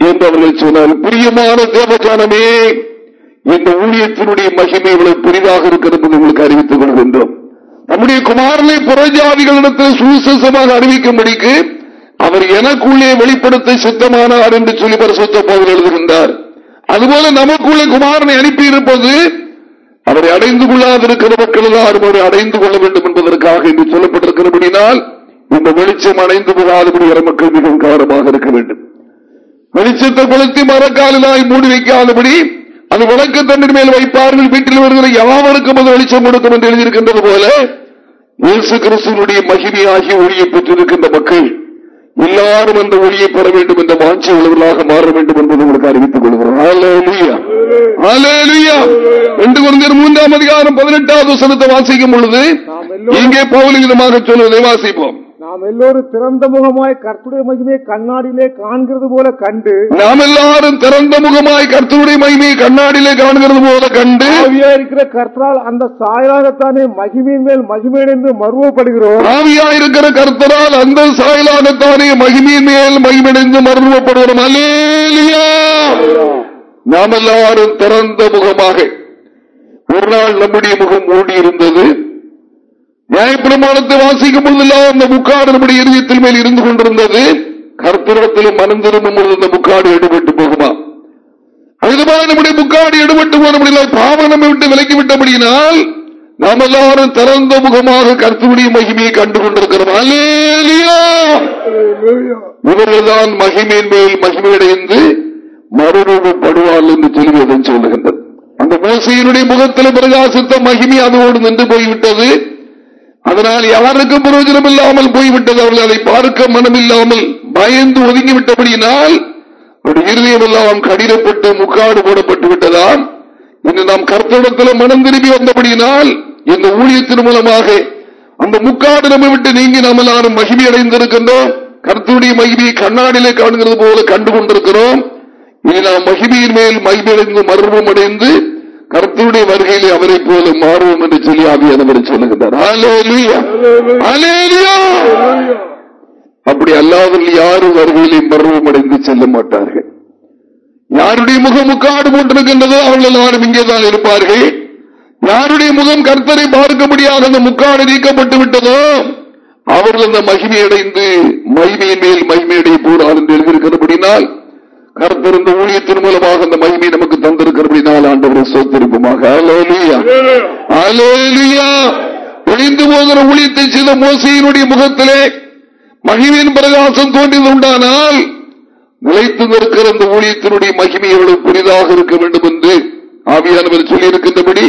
என்று அவர்கள் சொன்னார் பிரியமான தேவஜானமே இந்த ஊழியத்தினுடைய மகிமை இவ்வளவு பெரிதாக இருக்கிறது என்று உங்களுக்கு அறிவித்துக் கொள்கின்றோம் நம்முடைய குமாரனை புறஜாதிகளிடத்தில் சுவிசேஷமாக அறிவிக்கும்படிக்கு அவர் எனக்குள்ளே வெளிப்படுத்த சித்தமானார் என்று சொல்லி பரிசுத்த போதல் எழுதுகின்றார். அதுபோல நமக்குள்ளே குமாரனை அனுப்பியிருப்பது அவரை அடைந்து கொள்ளாதிருக்கிற மக்கள் தான் அவரை அடைந்து கொள்ள வேண்டும் என்பதற்காக என்று சொல்லப்பட்டிருக்கிறபடினால் இந்த வெளிச்சம் அடைந்து கொள்ளாதபடி மக்கள் மிகவும் கவனமாக இருக்க வேண்டும். வெளிச்சத்தை கொளுத்தி மரக்காலிலாய் மூடி வைக்காதபடி அது வழக்கு தண்ணீர் மேல் வைப்பார்கள். வீட்டில் வருகிற யாவருக்கும் அது வெளிச்சம் கொடுக்கும் என்று எழுதியிருக்கின்றது போல இயேசு கிறிஸ்துவனுடைய மகிமையாகி ஒளியை பெற்றிருக்கின்ற மக்கள் எல்லாரும் அந்த ஒளியை பெற வேண்டும் என்ற வாஞ்சி உள்ளவர்களாக மாற வேண்டும் என்பதை உங்களுக்கு அறிவித்துக் கொள்கிறோம். ரெண்டு மூன்றாம் அதிகாரம் பதினெட்டாவது வசனத்தை வாசிக்கும் பொழுது இங்கே பவுல் விதமாக சொல்வதை வாசிப்போம். நாம் எல்லோரும் திறந்த முகமாய் கர்த்துடைய மகிமையை கண்ணாடியிலே காண்கிறது போல கண்டு நாம் எல்லாரும் திறந்த முகமாய் கர்த்தருடைய மகிமையை கண்ணாடியிலே காண்கிறது போல கண்டு இருக்கிற கர்த்தரால் அந்த சாயலாகத்தானே மகிமையின் மேல் மகிமையடைந்து மருவப்படுகிறோம் ஆவியா இருக்கிற கர்த்தரால் அந்த சாயலாகத்தானே மகிமையின் மேல் மகிமடைந்து மருவப்படுகிறோம் அலேலியா நாம் எல்லாரும் திறந்த முகமாக ஒரு நாள் நம்முடைய முகம் மூடி இருந்தது நியாயப்பிரமாணத்தை வாசிக்கும் பொழுதெல்லாம் அந்த முக்காடு நம்முடைய இறுதியத்தில் மேல் இருந்து கொண்டிருந்தது. கற்பூரத்திலும் மனம் திரும்பும் பொழுது அந்த முக்காடு எடுபட்டு போகுமா? அதுபோல நம்முடைய முக்காடு எடுபட்டு போன பாவம் நம்மை விட்டு விலக்கி விட்டபடியினால் நாம் எல்லாரும் திறந்த முகமாக கருத்துடைய மகிமையை கண்டு கொண்டிருக்கிறோம் இவர்கள்தான் மகிமையின் மேல் மகிமையடைந்து மறுரூபப்படுவார்கள் என்று சொல்லி சொல்லுகின்றது அந்த மோசையினுடைய முகத்தில் பிரகாசித்த மகிமை அதோடு நின்று போய்விட்டது. அதனால் யாருக்கும் பிரயோஜனம் இல்லாமல் போய்விட்டது. அவர்கள் அதை பார்க்க மனம் இல்லாமல் பயந்து ஒதுங்கிவிட்டபடியினால் இருதயம் எல்லாம் கடினப்பட்டு முக்காடு போடப்பட்டு விட்டதால் இன்று நாம் கர்த்தடத்தில் மனம் திரும்பி வந்தபடியினால் இந்த ஊழியத்தின் மூலமாக அந்த முக்காடு நம்ம விட்டு நீங்கி நாம் எல்லாரும் மகிமை அடைந்திருக்கின்றோம் கர்த்தருடைய மகிமையை கண்ணாடியிலே காணுகிறது போல கண்டு கொண்டிருக்கிறோம் இனி நாம் மகிமையின் மேல் மகிமையடைந்து மர்மம் அடைந்து கருத்துடைய வருகையில் அவரை போல மாறுவோம் என்று சொல்லி ஆவியானவர் சொல்லுகின்றார். அப்படி அல்லாதவர்கள் யாரும் வருகையிலே மர்மம் அடைந்து செல்ல மாட்டார்கள். யாருடைய முகம் முக்காடு போட்டிருக்கின்றதோ அவர்கள் எல்லாரும் இங்கேதான் இருப்பார்கள். யாருடைய முகம் கர்த்தரை பார்க்க முடியாத அந்த முக்காடு நீக்கப்பட்டு விட்டதோ அவர்கள் அந்த மகிமை அடைந்து மகிமையின் மேல் மகிமை அடைய போறார் என்று எழுதியிருக்கிறபடினால் கருத்தர் இந்த ஊழியத்தின் மூலமாக அந்த மகிமை நமக்கு தந்திருக்கிறபடினால் ஆண்டவரை சொத்திருப்போமாக ஒழிந்து போகிற ஊழியத்தை செய்த மோசையினுடைய முகத்திலே மகிமையின் பிரகாசம் தோன்றியது உண்டானால் நிலைத்து நிற்கிற அந்த ஊழியத்தினுடைய மகிமை எவ்வளவு புரிதாக இருக்க வேண்டும் என்று ஆவியானவர் சொல்லியிருக்கின்றபடி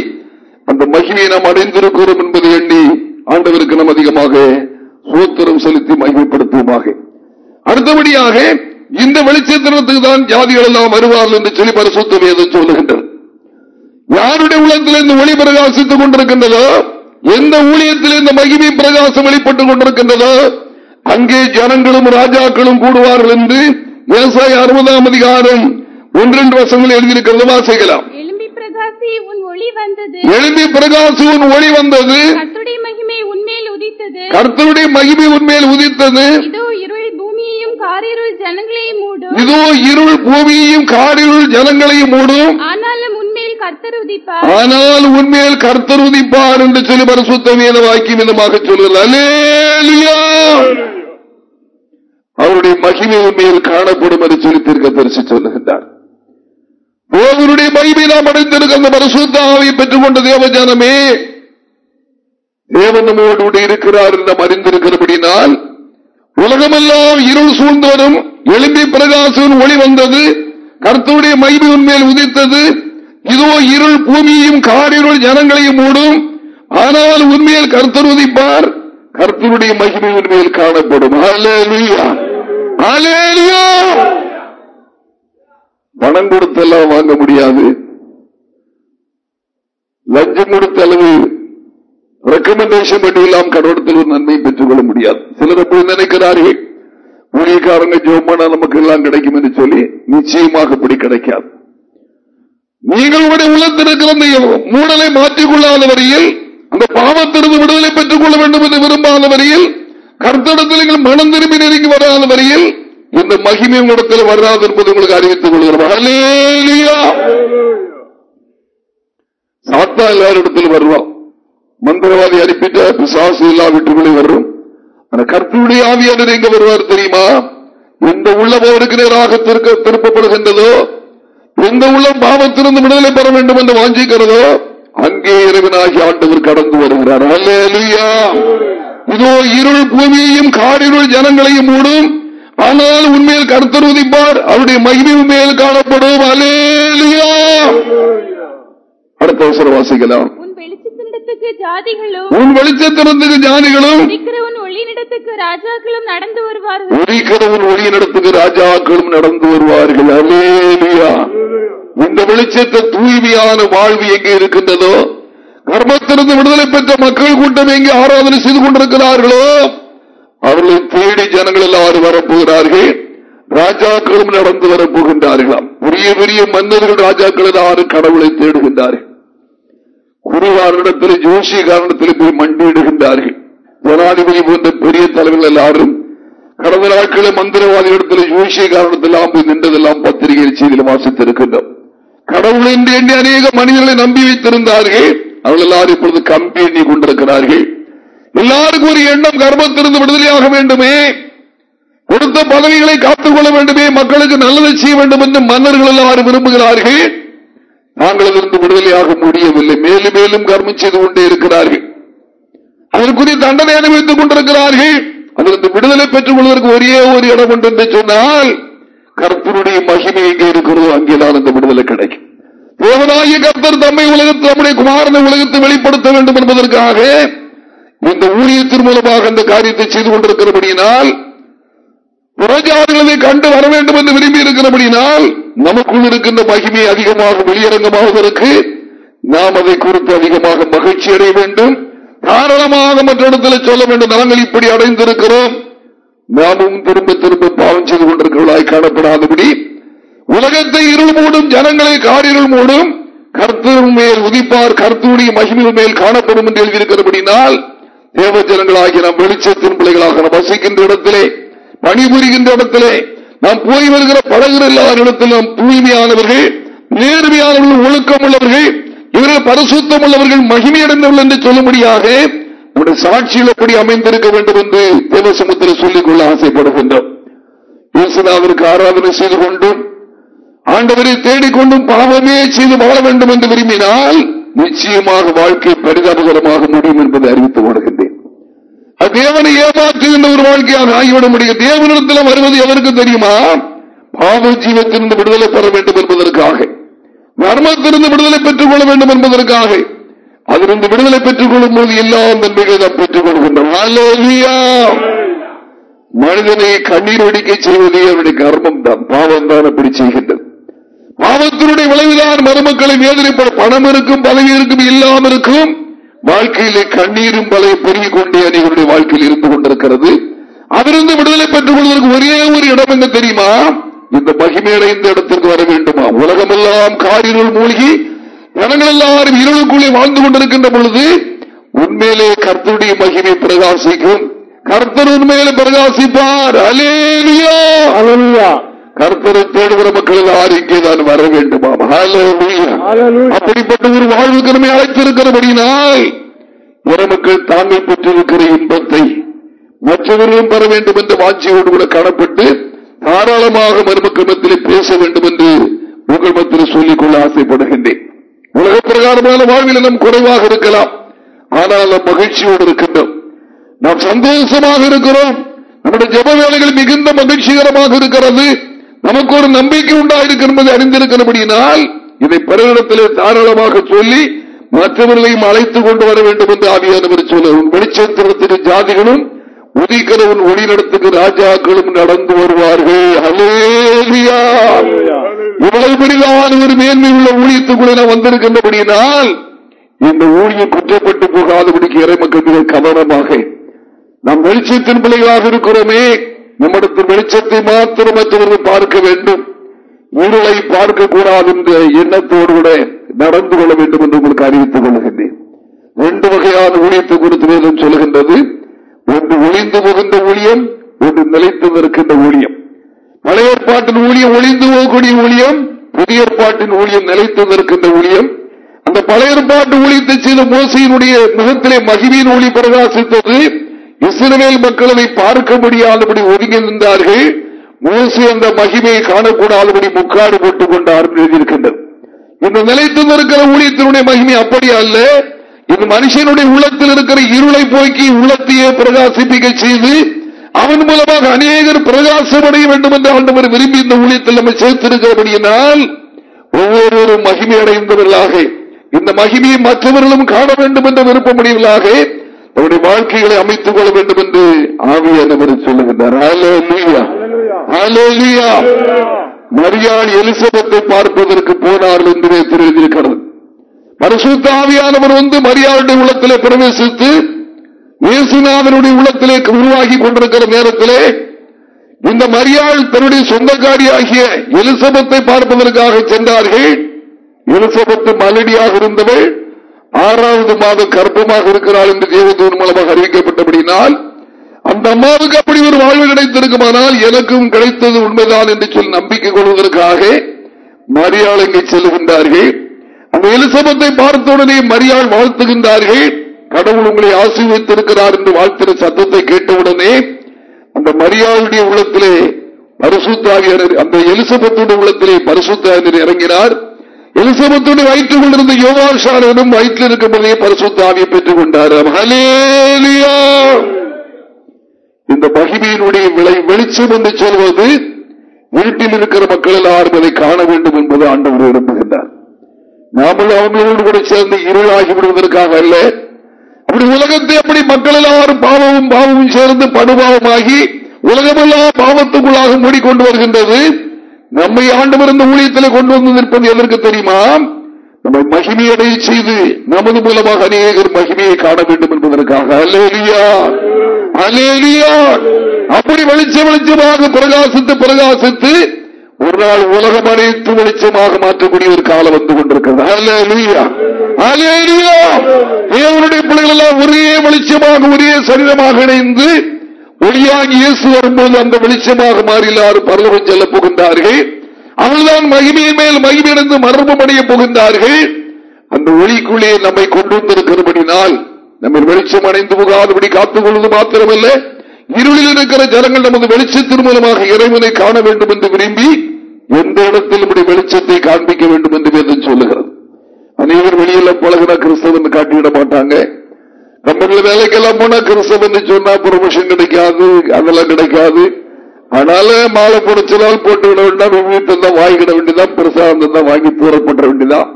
அந்த மகிமையை நாம் அடைந்திருக்கிறோம் என்பதை எண்ணி ஆண்டவருக்கு நாம் அதிகமாக சோத்திரம் செலுத்தி மகிமைப்படுத்துவோமாக. அடுத்தபடியாக இந்த வெளிச்சத்தினத்துக்கு தான் ஜாதிகள் எல்லாம் வருவார்கள் என்று சொல்லி பரிசுத்த வேதம் சொல்லுகின்றது? யாருடைய உள்ளத்தில் இந்த ஒளி பிரகாசித்துக் கொண்டிருக்கின்றதோ எந்த ஊழியத்தில் இந்த மகிமை பிரகாசம் வெளிப்பட்டுக் கொண்டிருக்கின்றதோ அங்கே ஜனங்களும் ராஜாக்களும் கூடுவார்கள் என்று விவசாய அறுபதாம் அதிகாரம் ஒன்றெண்டு வருஷங்கள் எழுதியிருக்கிறது. வாசிக்கலாம். எழும்பி பிரகாசி உன் ஒளி வந்தது. எழும்பி பிரகாசி உன் ஒளி வந்தது. கர்த்தருடைய மகிமை உன்மேல் உதித்தது கர்த்தருடைய மகிமை உன்மேல் உதித்தது இதோ இருள் பூமியையும் காரிருள் ஜனங்களையும் மூடும். இதோ இருள் பூமியையும் காரிருள் ஜனங்களையும் மூடும். ஆனாலும் உன்மேல் கர்த்தர் உதிப்பார். ஆனால் உண்மையில் கர்த்தர் உதிப்பார் என்று சொல்லி பரிசுத்த வேத வாக்கியம் விதமாக சொல்கிறது அவருடைய மகிமை உண்மையில் காணப்படும் என்று சொல்லி தீர்க்க தரிசி சொல்லுகின்றார். போவருடைய மகிமை நாம் அடைந்திருக்க அந்த பரிசுத்த ஆவியை பெற்றுக் கொண்ட தேவஜானமே தேவன் நம்மோடு இருக்கிறார் என்று நாம் அறிந்திருக்கிறபடினால் உலகமெல்லாம் இருள் சூழ்ந்தோறும் எலும்பி பிரகாசம் ஒளி வந்தது. கருத்துடைய மைபி உண்மையில் உதித்தது. இதோ இருள் பூமியையும் காரிருள் ஜனங்களையும் மூடும். ஆனால் உண்மையில் கருத்தர் உதிப்பார். கருத்தருடைய மகிமை உண்மையில் காணப்படும். பணம் கொடுத்தெல்லாம் வாங்க முடியாது. லஞ்சம் கொடுத்த அளவு ரெக்கமெண்டேஷன் பண்ணி எல்லாம் கடவுளத்தில் ஒரு நன்மை பெற்றுக் கொள்ள முடியாது. சிலர் எப்படி நினைக்கிறார்கள். ஊழியக்காரங்க ஜோமானா நமக்கு எல்லாம் கிடைக்கும் என்று சொல்லி நிச்சயமாக இப்படி கிடைக்காது. நீங்கள் உடைய உள்ளத்திருக்கிற அந்த மூடலை மாற்றிக்கொள்ளாத வரையில் அந்த பாவத்திலிருந்து விடுதலை பெற்றுக் கொள்ள வேண்டும் என்று விரும்பாத வரையில் கர்த்தடத்தில் நீங்கள் மனம் திரும்பி நெருங்கி வராத வரையில் இந்த மகிமை இடத்தில் வராது என்பது உங்களுக்கு அறிவித்துக் கொள்கிறோம். சாத்தா எல்லாரிடத்தில் வருவான். மந்திரவாதி அனுப்பிட்ட பிசாசு எல்லா வீட்டுக்குள்ளே வரும். ஆனா கர்த்தருடைய ஆவியாளர் எங்க வருவார் தெரியுமா? எந்த உள்ளம் அவருக்கு நேராக திருக்க- திருப்பப்படுகின்றதோ எந்த உள்ளம் பாவத்திலிருந்து விடுதலை பெற வேண்டும் என்று வாஞ்சிக்கிறதோ அங்கே இறைவனாகி ஆண்டவர் கடந்து வருகிறார். இதோ இருள் பூமியையும் காரிருள் ஜனங்களையும் மூடும். ஆனால் உண்மையில் கருத்தர் உதிப்பார். அவருடைய மகிமை உண்மையில் காணப்படும். அலேலியா அடுத்த அவசர வாசிக்கலாம். உன் வெளிச்சத்தினிடத்துக்கு ஜாதிகளும் உன் ஒளியினிடத்துக்கு ராஜாக்களும் நடந்து வருவார்கள். ஒளிக்கிறவன் ஒளி நடத்துக்கு ராஜாக்களும் நடந்து வருவார்கள். அலேலியா இந்த வெளிச்சத்தை தூய்மையான வாழ்வு எங்கே இருக்கின்றதோ கர்மத்திலிருந்து விடுதலை பெற்ற மக்கள் கூட்டம் எங்கே ஆராதனை செய்து கொண்டிருக்கிறார்களோ அவர்களை தேடி ஜனங்கள் எல்லாரும் வரப்போகிறார்கள். ராஜாக்களும் நடந்து வரப்போகின்றார்களாம். பெரிய பெரிய மன்னர்கள் ராஜாக்கள் எல்லாரும் கடவுளை தேடுகின்றார்கள். குருவாரிடத்தில் ஜோஷிகாரனிடத்தில் போய் மண்டியிடுகின்றார்கள். ஜனாதிபதி போன்ற பெரிய தலைவர்கள் எல்லாரும் கடந்த நாட்களில் மந்திரவாதிகளிடத்தில் ஜோஷிகாரனத்தில் போய் நின்றதெல்லாம் பத்திரிகை செய்தியில் வாசித்திருக்கின்றோம். கடவுள் என்று எண்ணி அநேக மனிதர்களை நம்பி வைத்திருந்தார்கள். அவர்கள் எல்லாரும் இப்பொழுது கம்பி எண்ணி கொண்டிருக்கிறார்கள். எல்லாருக்கும் ஒரு எண்ணம் கர்மத்திலிருந்து விடுதலையாக வேண்டுமே. கொடுத்த பதவிகளை காத்துக் கொள்ள வேண்டுமே. மக்களுக்கு நல்லதை செய்ய வேண்டும் என்று மன்னர்கள் எல்லாரும் விரும்புகிறார்கள். நாங்கள் அதற்கு விடுதலையாக முடியவில்லை. மேலும் மேலும் கர்மம் செய்து கொண்டே இருக்கிறார்கள். அதற்குரிய தண்டனை அனுபவித்துக் கொண்டிருக்கிறார்கள். அதற்கு விடுதலை பெற்றுக் கொள்வதற்கு ஒரே ஒரு இடம் உண்டு என்று சொன்னால் கர்த்தருடைய மகிமை எங்கே இருக்கிறதோ அங்கேதான் அந்த விடுதலை கிடைக்கும். தேவனாகிய கர்த்தர் தம்மை உலகத்தில் நம்முடைய குமாரனை உலகத்தை வெளிப்படுத்த வேண்டும் என்பதற்காக இந்த ஊழியத்தின் மூலமாக அந்த காரியத்தை செய்து கொண்டிருக்கிறபடியினால் புறஜாதிகளை கண்டு வர வேண்டும் என்று விரும்பி இருக்கிறபடினால் நமக்குள் இருக்கின்ற மகிமை அதிகமாக வெளியரங்கமாவதற்கு நாம் அதை குறித்து அதிகமாக மகிழ்ச்சி அடைய வேண்டும். தாராளமாக மற்ற இடத்துல சொல்ல வேண்டும். நாங்கள் இப்படி அடைந்திருக்கிறோம். நாமும் திரும்ப திரும்ப பாவம் செய்து கொண்டிருக்கிறவர்களாய் காணப்படாதபடி உலகத்தை இருள் மூடும் ஜனங்களை காரிருள் மூடும் கர்த்தர் மேல் உதிப்பார் கர்த்தருடைய மகிமை மேல் காணப்படும் என்று எழுதியிருக்கிறபடினால் தேவ ஜனங்களாகிய நம் வெளிச்சத்தின் பிள்ளைகளாக நாம் வசிக்கின்ற இடத்திலே பணிபுரிகின்ற இடத்திலே நாம் போய் வருகிற பழகிற எல்லாரிடத்தில் நாம் தூய்மையானவர்கள் நேர்மையானவர்கள் ஒழுக்கம் உள்ளவர்கள் இவர்கள் பரிசுத்தம் உள்ளவர்கள் மகிமையடைந்தவர்கள் என்று சொல்லும்படியாக நம்முடைய சாட்சியில் எப்படி அமைந்திருக்க வேண்டும் என்று தேவசமுத்திரம் சொல்லிக் கொள்ள ஆசைப்படுகின்றோம். இயேசுநாதருக்கு ஆராதனை செய்து கொண்டும் ஆண்டவரை தேடிக்கொண்டும் பாவமே செய்து வாழ வேண்டும் என்று விரும்பினால் நிச்சயமாக வாழ்க்கை பரிதாபகரமாக முடியும் என்பதை அறிவித்து வருகின்றேன் அது தேவனை ஏமாற்றுகின்ற ஆகிவிட முடியும். தேவனிடத்தில் வருவது எவருக்கும் தெரியுமா? பாவ ஜீவத்திலிருந்து விடுதலை பெற வேண்டும் என்பதற்காக. மர்மத்திலிருந்து விடுதலை பெற்றுக் கொள்ள வேண்டும் என்பதற்காக. அதிலிருந்து விடுதலை பெற்றுக் கொள்ளும் போது எல்லா நன்மைகளை நாம் பெற்றுக் கொள்கின்றோம் மனிதனை கண்ணீர் வெடிக்க செய்வதே அவருடைய கர்மம் தான் பாவம் தான் அப்படி செய்கின்றது. பாவத்தினுடைய விளைவுதான் மருமக்களை வேதனைப்பட. பணம் இருக்கும் பதவி இருக்கும் இல்லாமல் இருக்கும். வாழ்க்கையிலே கண்ணீரும் பலையை பெருகிக் கொண்டே அனைவருடைய வாழ்க்கையில் இருந்து கொண்டிருக்கிறது. அதிலிருந்து விடுதலை பெற்றுக் கொள்வதற்கு ஒரே ஒரு இடம் என்ன தெரியுமா இந்த மகிமையடைந்த இடத்திற்கு வர வேண்டுமா உலகமெல்லாம் காரிருள் மூழ்கி ஜனங்கள் எல்லாரும் இருளுக்குள்ளே வாழ்ந்து கொண்டிருக்கின்ற பொழுது உண்மையிலே கர்த்தருடைய மகிமை பிரகாசிக்கும் கர்த்தர் உண்மையிலே பிரகாசிப்பார் அலேலியா Hallelujah. கர்த்தரை தேடுகிற மக்கள் எல்லாரும் இங்கேதான் வர. Hallelujah. அப்படிப்பட்ட ஒரு வாழ்வுக்கு நம்மை அழைத்திருக்கிறபடினால் மக்கள் தாங்கள் பெற்றிருக்கிற இன்பத்தை மற்றவர்களும் பெற வேண்டும் என்ற வாஞ்சியோடு கூட காணப்பட்டு தாராளமாக மருமக்கிரமத்திலே பேச வேண்டும் என்று உங்கள் மத்தியில் சொல்லிக் கொள்ள ஆசைப்படுகின்றேன். உலக பிரகாரமான வாழ்வில் நம் குறைவாக இருக்கலாம். ஆனால் நாம் மகிழ்ச்சியோடு இருக்கின்றோம். நாம் சந்தோஷமாக இருக்கிறோம். நம்முடைய ஜப வேலைகள் மிகுந்த மகிழ்ச்சிகரமாக இருக்கிறது. நமக்கு ஒரு நம்பிக்கை உண்டாயிருக்கும் என்பதை அறிந்திருக்கிறபடியினால் இதை பிறரிடத்திலே தாராளமாக சொல்லி மற்றவர்களையும் அழைத்துக் கொண்டு வர வேண்டும் என்று ஆவியானவர் சொல்ல வெளிச்சத்திரத்தின் ஜாதிகளும் உதிக்கிறவன் ஒளி நடத்துக்கு ராஜாக்களும் நடந்து வருவார்கள். இவ்வளவு பெரிதான ஒரு மேன்மை உள்ள ஊழியத்துக்குள்ளே வந்திருக்கின்றபடியினால் இந்த ஊழியம் குற்றப்பட்டு போகாதபடிக்கு இறைமக்கள் மிக கவனமாக நாம் வெளிச்சத்தின் பிள்ளைகளாக இருக்கிறோமே நம்மிடத்தில் வெளிச்சத்தை மாத்திரம் மற்றவர்கள் பார்க்க வேண்டும். இருளை பார்க்க கூடாது என்ற எண்ணத்தோடு கூட நடந்து கொள்ள வேண்டும் என்று உங்களுக்கு அறிவித்துக் கொள்கின்றேன் ரெண்டு வகையான ஊழியத்தை குறித்து வேதம் சொல்கின்றது ஒன்று ஒளிந்து போகின்ற ஊழியம் ஒன்று நிலைத்து நிற்கின்ற ஊழியம். பழைய ஏற்பாட்டின் ஊழியம் ஒளிந்து போகக்கூடிய ஊழியம் புதிய ஏற்பாட்டின் ஊழியம் நிலைத்து நிற்கின்ற ஊழியம். அந்த பழைய ஏற்பாட்டு ஊழியத்தை செய்த மோசையினுடைய முகத்திலே மகிமையின் ஒளி பிரகாசித்தது. இஸ்ரேல் மக்கள் அதை பார்க்க முடியாதபடி ஒதுங்கி நின்றார்கள். மோசி அந்த மகிமையை காணக்கூடாதபடி முக்காடு போட்டுக் கொண்டார் என்று எழுதியிருக்கின்றது இந்த நிலைத்து நிற்கிற ஊழியத்தினுடைய மகிமை அப்படி அல்ல. இது மனுஷனுடைய உள்ளத்தில் இருக்கிற இருளை போக்கி உள்ளத்தையே பிரகாசிப்பிக்க செய்து அவன் மூலமாக அநேகர் பிரகாசமடைய வேண்டும் என்று ஆண்டவர் விரும்பி இந்த ஊழியத்தில் நம்ம சேர்த்திருக்கிறபடியினால் ஒவ்வொருவரும் மகிமை அடைந்தவர்களாக இந்த மகிமையை மற்றவர்களும் காண வேண்டும் என்ற விருப்பமுடையவர்களாக தன்னுடைய வாழ்க்கைகளை அமைத்துக் கொள்ள வேண்டும் என்று ஆவியானவர் சொல்லுகின்றார். மரியாள் எலிசபெத்தை பார்ப்பதற்கு போனார்கள் என்று தெரிவித்திருக்கிறது பரிசுத்தாவியானவர் வந்து மரியாளுடைய உள்ளத்திலே பிரவேசித்து இயேசுநாதனுடைய உள்ளத்திலே உருவாகி கொண்டிருக்கிற நேரத்திலே இந்த மரியாள் தன்னுடைய சொந்தக்காரியாகிய எலிசபத்தை பார்ப்பதற்காக சென்றார்கள். எலிசபத்து மலடியாக இருந்தவள் ஆறாவது மாதம் கர்ப்பமாக இருக்கிறாள் என்று தேவதூர் மூலமாக அறிவிக்கப்பட்டபடினால் அந்த அம்மாவுக்கு அப்படி ஒரு வாழ்வு கிடைத்திருக்குமானால் எனக்கும் கிடைத்தது உண்மைதான் என்று சொல்லி நம்பிக்கை கொள்வதற்காக மரியாள் இங்கே செல்கின்றார்கள் அந்த எலிசபத்தை பார்த்த உடனே மரியாள் வாழ்த்துகின்றார்கள். கடவுள் உங்களை ஆசீர்வித்திருக்கிறார் என்று வாழ்த்தின சத்தத்தை கேட்டவுடனே அந்த மரியாளுடைய உள்ளத்திலே பரிசுத்தாவியர் அந்த எலிசபத்துடைய உள்ளத்திலே பரிசுத்தாவியர் இறங்கினார். எலிசபெத்துடைய வயிற்றுக் கொண்டிருந்த யோகாஷாரனும் வயிற்றில் இருக்கும்போதே பரிசுத்தாவியை பெற்றுக் கொண்டார் இந்த மகிமையினுடைய விளை வெளிச்சம் என்று சொல்வது வீட்டில் இருக்கிற மக்கள் எல்லாரும் அதை காண வேண்டும் என்பது ஆண்டவர் விரும்புகின்றார். நாமளும் அவங்களோடு கூட சேர்ந்து இருளாகி விடுவதற்காக அல்ல. அப்படி உலகத்தை அப்படி மக்கள் எல்லாரும் பாவமும் பாவமும் சேர்ந்து படுபாவமாகி உலகமெல்லாம் பாவத்துக்குள்ளாக மூடிக்கொண்டு வருகின்றது. நம்மை ஆண்டவர் இந்த ஊழியத்தில் கொண்டு வந்து நிற்பது எதற்கு தெரியுமா? நம்மை மகிமையடைய செய்து நமது மூலமாக அநேகர் மகிமையை காண வேண்டும் என்பதற்காக. அலேலியா அலேலியா அப்படி வெளிச்ச வெளிச்சமாக பிரகாசித்து பிரகாசித்து ஒரு நாள் உலகம் அனைத்து வெளிச்சமாக மாற்றக்கூடிய ஒரு காலம் வந்து கொண்டிருக்கிறது. தேவனுடைய பிள்ளைகள் எல்லாம் ஒரே வெளிச்சமாக ஒரே சரீரமாக இணைந்து ஒளியாகி இயேசு வரும்போது அந்த வெளிச்சமாக மாறி எல்லாரும் பரலவம் செல்ல புகுந்தார்கள். அவள்தான் மகிமையின் மேல் மகிமையடைந்து மர்மமடைய புகுந்தார்கள். அந்த ஒளிக்குள்ளே நம்மை கொண்டு வந்திருக்கிறபடினால் நம்ம வெளிச்சம் அடைந்து போகாதபடி காத்துக் கொள்வது மாத்திரமல்ல. இருளில் இருக்கிற ஜனங்கள் நமது வெளிச்சத்தின் மூலமாக இறைவனை காண வேண்டும் என்று விரும்பி எந்த இடத்தில் இப்படி வெளிச்சத்தை காண்பிக்க வேண்டும் என்று வேதம் சொல்லுகிறது? அநேகர் வெளியில பழகின கிறிஸ்தவன் காட்டிவிட மாட்டாங்க. கம்பெனில வேலைக்கெல்லாம் போனா கிறிஸ்தவன் சொன்னா ப்ரொமோஷன் கிடைக்காது அதெல்லாம் கிடைக்காது. அதனால மாலை பொடிச்சதால் போட்டு விட வேண்டாம் வீட்டில் தான் வாங்கிட வேண்டியதான் பிரசாதம் தான் வாங்கி தூரப்பட வேண்டியதான்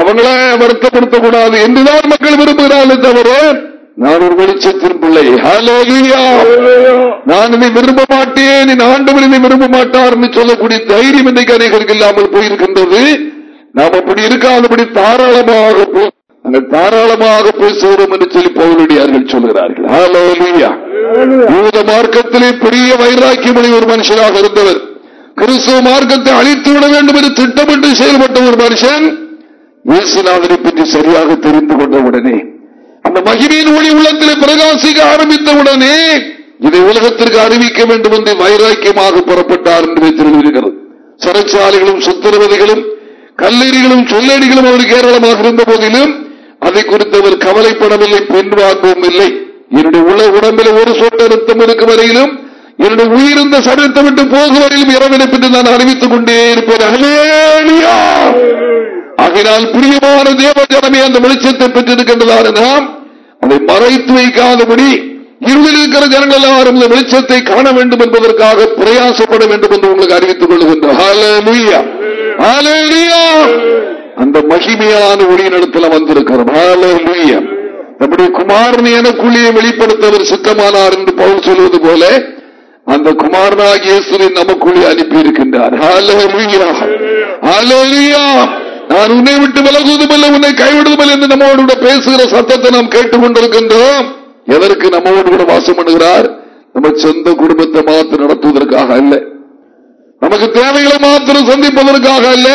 அவங்கள வருத்தப்படுத்த கூடாது என்றுதான் மக்கள் விரும்புகிறார்கள் தவிர நான் ஒரு வெளிச்சத்தின் பிள்ளை. நான் இதை விரும்ப மாட்டேன். என் ஆண்டவர் இதை விரும்ப மாட்டார் என்று சொல்லக்கூடிய தைரியம் இன்றைக்கு அநேகருக்கு இல்லாமல் போயிருக்கின்றது. நாம் அப்படி இருக்காதபடி தாராளமாக நாங்கள் தாராளமாக போய் சேரும் என்று சொல்லி பவுலடியார்கள் சொல்கிறார்கள். யூத மார்க்கத்திலே பெரிய வைராக்கியமணி ஒரு மனுஷனாக இருந்தவர். கிறிஸ்துவ மார்க்கத்தை அழித்து விட வேண்டும் என்று திட்டமிட்டு செயல்பட்ட ஒரு மனுஷன். இயேசுநாதனை பற்றி சரியாக தெரிந்து கொண்ட உடனே அந்த மகிமையின் ஒளி உள்ளத்திலே பிரகாசிக்க ஆரம்பித்த உடனே இதை உலகத்திற்கு அறிவிக்க வேண்டும் என்று வைராக்கியமாக புறப்பட்டார் என்று தெரிவிக்கிறது சிறைச்சாலைகளும் சுத்திரவதைகளும் கல்லீரிகளும் சொல்லடிகளும் அவருக்கு ஏராளமாக இருந்த போதிலும் அதை குறித்து அவர் கவலைப்படவில்லை பின்வாங்கவும் இல்லை. என்னுடைய உள்ள உடம்பில் ஒரு சொட்ட ரத்தம் இருக்கும் வரையிலும் என்னுடைய உயிர் சடத்தை விட்டு போகும் வரையிலும் இறைவனை பற்றி நான் அறிவித்துக் கொண்டே இருப்பேன். ஹல்லேலூயா. ஆகையினால் பிரியமான தேவ ஜனமே அந்த வெளிச்சத்தை பெற்றிருக்கின்றதான நாம் அதை மறைத்து வைக்காதபடி இருளில் இருக்கிற ஜனங்கள் எல்லாரும் இந்த வெளிச்சத்தை காண வேண்டும் என்பதற்காக பிரயாசப்பட வேண்டும் என்று உங்களுக்கு அறிவித்துக் கொள்கின்றோம். அந்த மகிமையான ஒளியினிடத்தில் வந்திருக்கிறோம். நம்முடைய குமாரன் எனக்குள்ளே வெளிப்படுத்தவர் சித்தமானார் என்று பவுல் சொல்வது போல அந்த குமாரனாக இயேசுவை நமக்குள்ளே அனுப்பி இருக்கின்றார் நான் உன்னை விட்டு விலகுவதுமில்லை உன்னை கைவிடுவதில்லை என்று நம்மோடு கூட பேசுகிற சத்தத்தை நாம் கேட்டுக் கொண்டிருக்கின்றோம் எதற்கு நம்மோடு கூட வாசம் பண்ணுகிறார்? நம்ம சொந்த குடும்பத்தை மாத்திரம் நடத்துவதற்காக அல்ல. நமக்கு தேவைகளை மாத்திரம் சந்திப்பதற்காக அல்ல.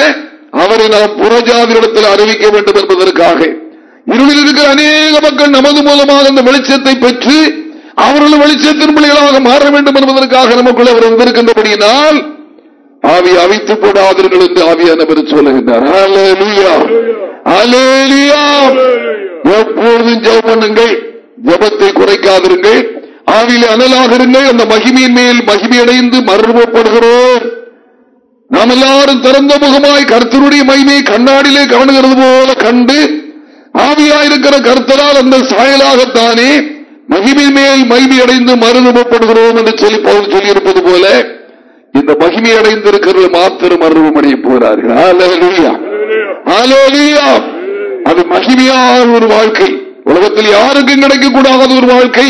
அவரை நாம் புறஜாதியிடத்தில் அறிவிக்க வேண்டும் என்பதற்காக. இருளில் இருக்கிற அநேக மக்கள் நமது மூலமாக அந்த வெளிச்சத்தை பெற்று அவர்கள் வெளிச்சத்தின் பிள்ளைகளாக மாற வேண்டும் என்பதற்காக நமக்குள்ள அவர் வந்திருக்கின்றபடியினால் ஆவி அவித்து போடாதீர்கள் என்று ஆவியானவர் சொல்லுகின்றார் எப்பொழுதும் ஜெபம் பண்ணுங்கள் ஜெபத்தை குறைக்காதிருங்கள் ஆவியிலே அனலாக இருங்கள் அந்த மகிமையின் மேல் மகிமையடைந்து மறுபப்படுகிறோம் நாம் எல்லாரும் திறந்த முகமாய் கருத்தருடைய மகிமையை கண்ணாடியிலே காணுகிறது போல கண்டு ஆவியாயிருக்கிற கருத்தரால் அந்த சாயலாகத்தானே மகிமை மேல் மகிமை அடைந்து மறுரூபப்படுகிறோம் என்று சொல்லி பவுல் சொல்லியிருப்பது போல இந்த மகிமை அடைந்திருக்கிறது மாத்திரம் மறுரூபம் அடைய போகிறார்கள். அது மகிமையான ஒரு வாழ்க்கை. உலகத்தில் யாருக்கும் கிடைக்கக்கூடாத ஒரு வாழ்க்கை.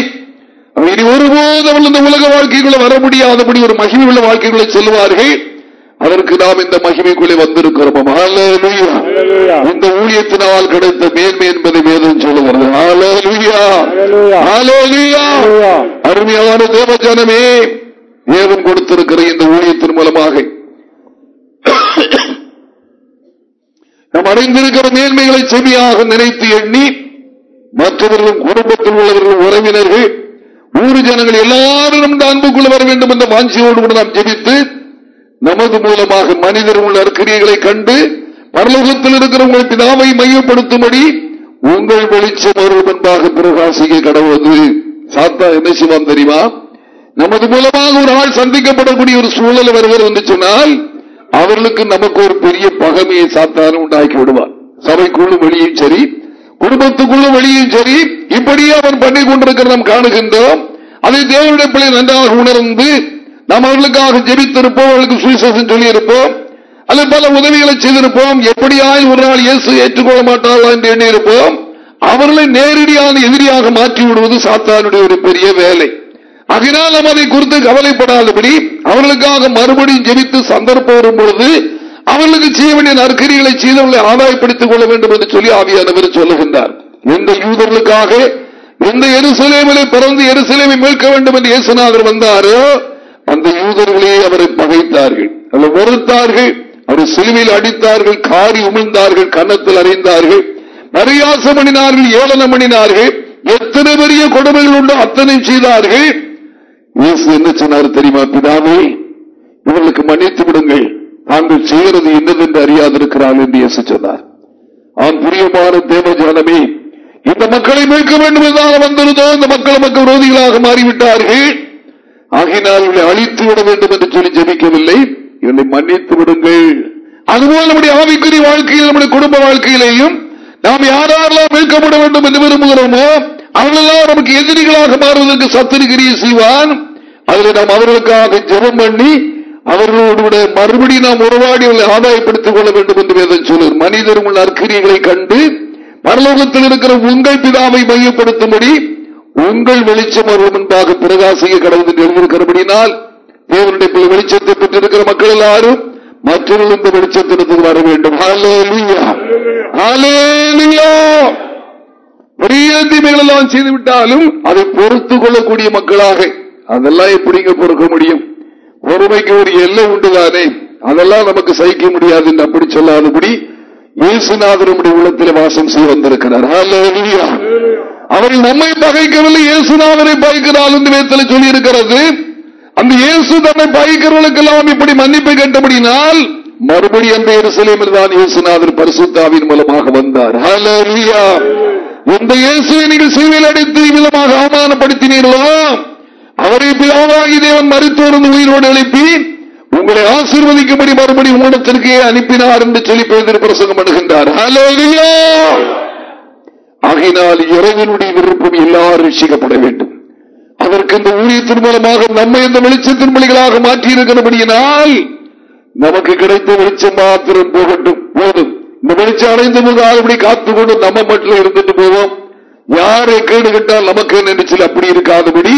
இனி ஒருபோதும் இந்த உலக வாழ்க்கைக்குள்ள வர முடியாதபடி ஒரு மகிமை உள்ள வாழ்க்கைக்குள்ள செல்வார்கள். அதற்கு நாம் இந்த மகிமைக்குள்ளே வந்திருக்கிறோம். இந்த ஊழியத்தினால் கிடைத்த மேன்மை என்பதை வேதம் சொல்லுகிறது. அருமையான தேவஜனமே. தேவன் கொடுத்திருக்கிற இந்த ஊழியத்தின் மூலமாக நாம் அடைந்திருக்கிற மேன்மைகளை செவியாக நினைத்து எண்ணி மற்றவர்களும் குடும்பத்தில் உள்ளவர்கள் உறவினர்கள் ஊர் ஜனங்கள் எல்லாரும் அன்புக்குள்ள வர வேண்டும் என்ற வாஞ்சியோடு கூட நாம் ஜெபித்து நமது மூலமாக மனிதர் உள்ள கிரியைகளை கண்டு பரலோகத்தில் இருக்கிற உங்கள் பிதாவை மையப்படுத்தும்படி உங்கள் வெளிச்சம் ஒரு முன்பாக பிரகாசிக்க கடவுள் சாத்தா என்ன செய்வான் தெரியுமா? நமது மூலமாக ஒரு ஆள் சந்திக்கப்படக்கூடிய ஒரு சூழல் வருகிறது என்று சொன்னால் அவர்களுக்கு நமக்கு ஒரு பெரிய பகமையை சாத்தான உண்டாக்கி விடுவார். சபைக்குள்ளும் வெளியும் சரி குடும்பத்துக்குள்ளும் வெளியும் சரி இப்படியே அவன் பண்ணி கொண்டிருக்கிற நாம் காணுகின்றோம். அதை தேவனுடைய பிள்ளை நன்றாக உணர்ந்து நாம் அவர்களுக்காக ஜெபித்திருப்போம் அவர்களுக்கு சுவிசேஷம் சொல்லியிருப்போம் அல்லது பல உதவிகளை செய்திருப்போம். எப்படியாய் ஒரு நாள் இயேசு ஏற்றுக்கொள்ள மாட்டார்களா என்று எண்ணியிருப்போம். அவர்களை நேரடியான எதிரியாக மாற்றி விடுவது சாத்தானுடைய ஒரு பெரிய வேலை. அதனால் நாம் அதை குறித்து கவலைப்படாதபடி அவர்களுக்காக மறுபடியும் ஜெபித்து சந்தர்ப்பம் வரும் பொழுது அவர்களுக்கு செய்ய வேண்டிய நற்கரிகளை செய்தவர்களை ஆதாயப்படுத்திக் கொள்ள வேண்டும் என்று சொல்லி ஆவியானவர் சொல்லுகின்றார். எந்த யூதர்களுக்காக எந்த எருசலேமிலே பிறந்து எருசலேமை மீட்க வேண்டும் என்று இயேசுநாதர் வந்தாரோ அந்த யூதர்களே அவரை பகைத்தார்கள். அல்ல வெறுத்தார்கள். அவரை சிலுவையில் அடித்தார்கள். காரி உமிழ்ந்தார்கள். கன்னத்தில் அறிந்தார்கள். பரியாசம் பண்ணினார்கள். ஏளனம் பண்ணினார்கள். எத்தனை பெரிய கொடுமைகள் உண்டோ அத்தனை செய்தார்கள். இயேசு என்ன சொன்னார் தெரியுமா பிதாவே இவர்களுக்கு மன்னித்து விடுங்கள். தாங்கள் செய்கிறது என்னதென்று அறியாதிருக்கிறார்கள் என்று இயேசு சொன்னார். ஆண் பிரியமான தேவஜானமே இந்த மக்களை மீட்க வேண்டும் என்றால் வந்திருந்தோ இந்த மக்கள் மக்கள் விரோதிகளாக மாறிவிட்டார்கள். ஆகினால் இவளை அழித்து விட வேண்டும் என்று சொல்லி ஜபிக்கவில்லை. இவளை மன்னித்து விடுங்கள். அதுபோல் நம்முடைய ஆவிக்குரிய வாழ்க்கையில் நம்முடைய குடும்ப வாழ்க்கையிலேயும் நாம் யாரெல்லாம் மீட்கப்பட வேண்டும் என்று விரும்புகிறோமோ அவர்களெல்லாம் நமக்கு எதிரிகளாக மாறுவதற்கு சத்திரிகிரியை செய்வான் அதில் நாம் அவர்களுக்காக ஜெபம் பண்ணி அவர்களோடு மறுபடியும் நாம் உறவாடி அவர்களை ஆதாயப்படுத்திக் கொள்ள வேண்டும் என்று வேதம் சொல்லுது. மனிதர் உள்ள அற்கிரியங்களை கண்டு பரலோகத்தில் இருக்கிற உங்கள் பிதாவை மையப்படுத்தும்படி உங்கள் வெளிச்சம் அவர்கள் முன்பாக பிரகாசிக்க கடவுள் என்று எழுந்திருக்கிறபடினால் தேவனுடைய பிள்ளை வெளிச்சத்தை பெற்றிருக்கிற மக்கள் எல்லாரும் மற்றவர்கள் இந்த வெளிச்சத்திற்கு வர வேண்டும். பெரிய தீமைகள் எல்லாம் செய்துவிட்டாலும் அதை பொறுத்துக் கொள்ளக்கூடிய மக்களாக அதெல்லாம் எப்படிங்க பொறுக்க முடியும்? பொறுமைக்கு ஒரு எல்லை உண்டுதானே? அதெல்லாம் நமக்கு சகிக்க முடியாது என்று அப்படி சொல்லாதபடி இயேசுநாதனுடைய உள்ளத்தில் வாசம் செய்ய வந்திருக்கிறார். அவர்கள் நம்மை பகைக்கவில்லை இயேசுநாதரை பகைக்கிறார் என்று சொல்லி இருக்கிறது அந்த இயேசு தன்னை பகைக்கிறவர்களுக்கெல்லாம் இப்படி மன்னிப்பு கேட்டபடினால் மறுபடி அந்த எருசலேமில் தான் இயேசுநாதர் பரிசுத்தாவின் மூலமாக வந்தார். ஹalleluya. இந்த இயேசுவை நீங்கள் சீவில் அடித்து விதமாக அவமானப்படுத்தினீர்களோ? அவரை பிதாவாகி தேவன் மருத்துவருந்து உயிரோடு எழுப்பி உங்களை ஆசீர்வதிக்கும்படி மறுபடி உங்களிடத்திற்கே அனுப்பினார் என்று சொல்லி பேர் பிரசங்கம் பண்ணுகின்றார். ஆகினால் இறைவனுடைய விருப்பம் எல்லாரும் ரசிக்கப்பட வேண்டும். அதற்கு இந்த ஊழியத்தின் மூலமாக நம்மை இந்த வெளிச்சத்தின் மொழிகளாக மாற்றியிருக்கிறபடியினால் நமக்கு கிடைத்த வெளிச்சம் மாத்திரம் போகட்டும். போதும். இந்த வெளிச்சம் அடைந்து போகாதபடி காத்துக்கொண்டு நம்ம மட்டும் இருந்துட்டு போவோம். யாரை கேடுகிட்டால் நமக்கு என்று அப்படி இருக்காதபடி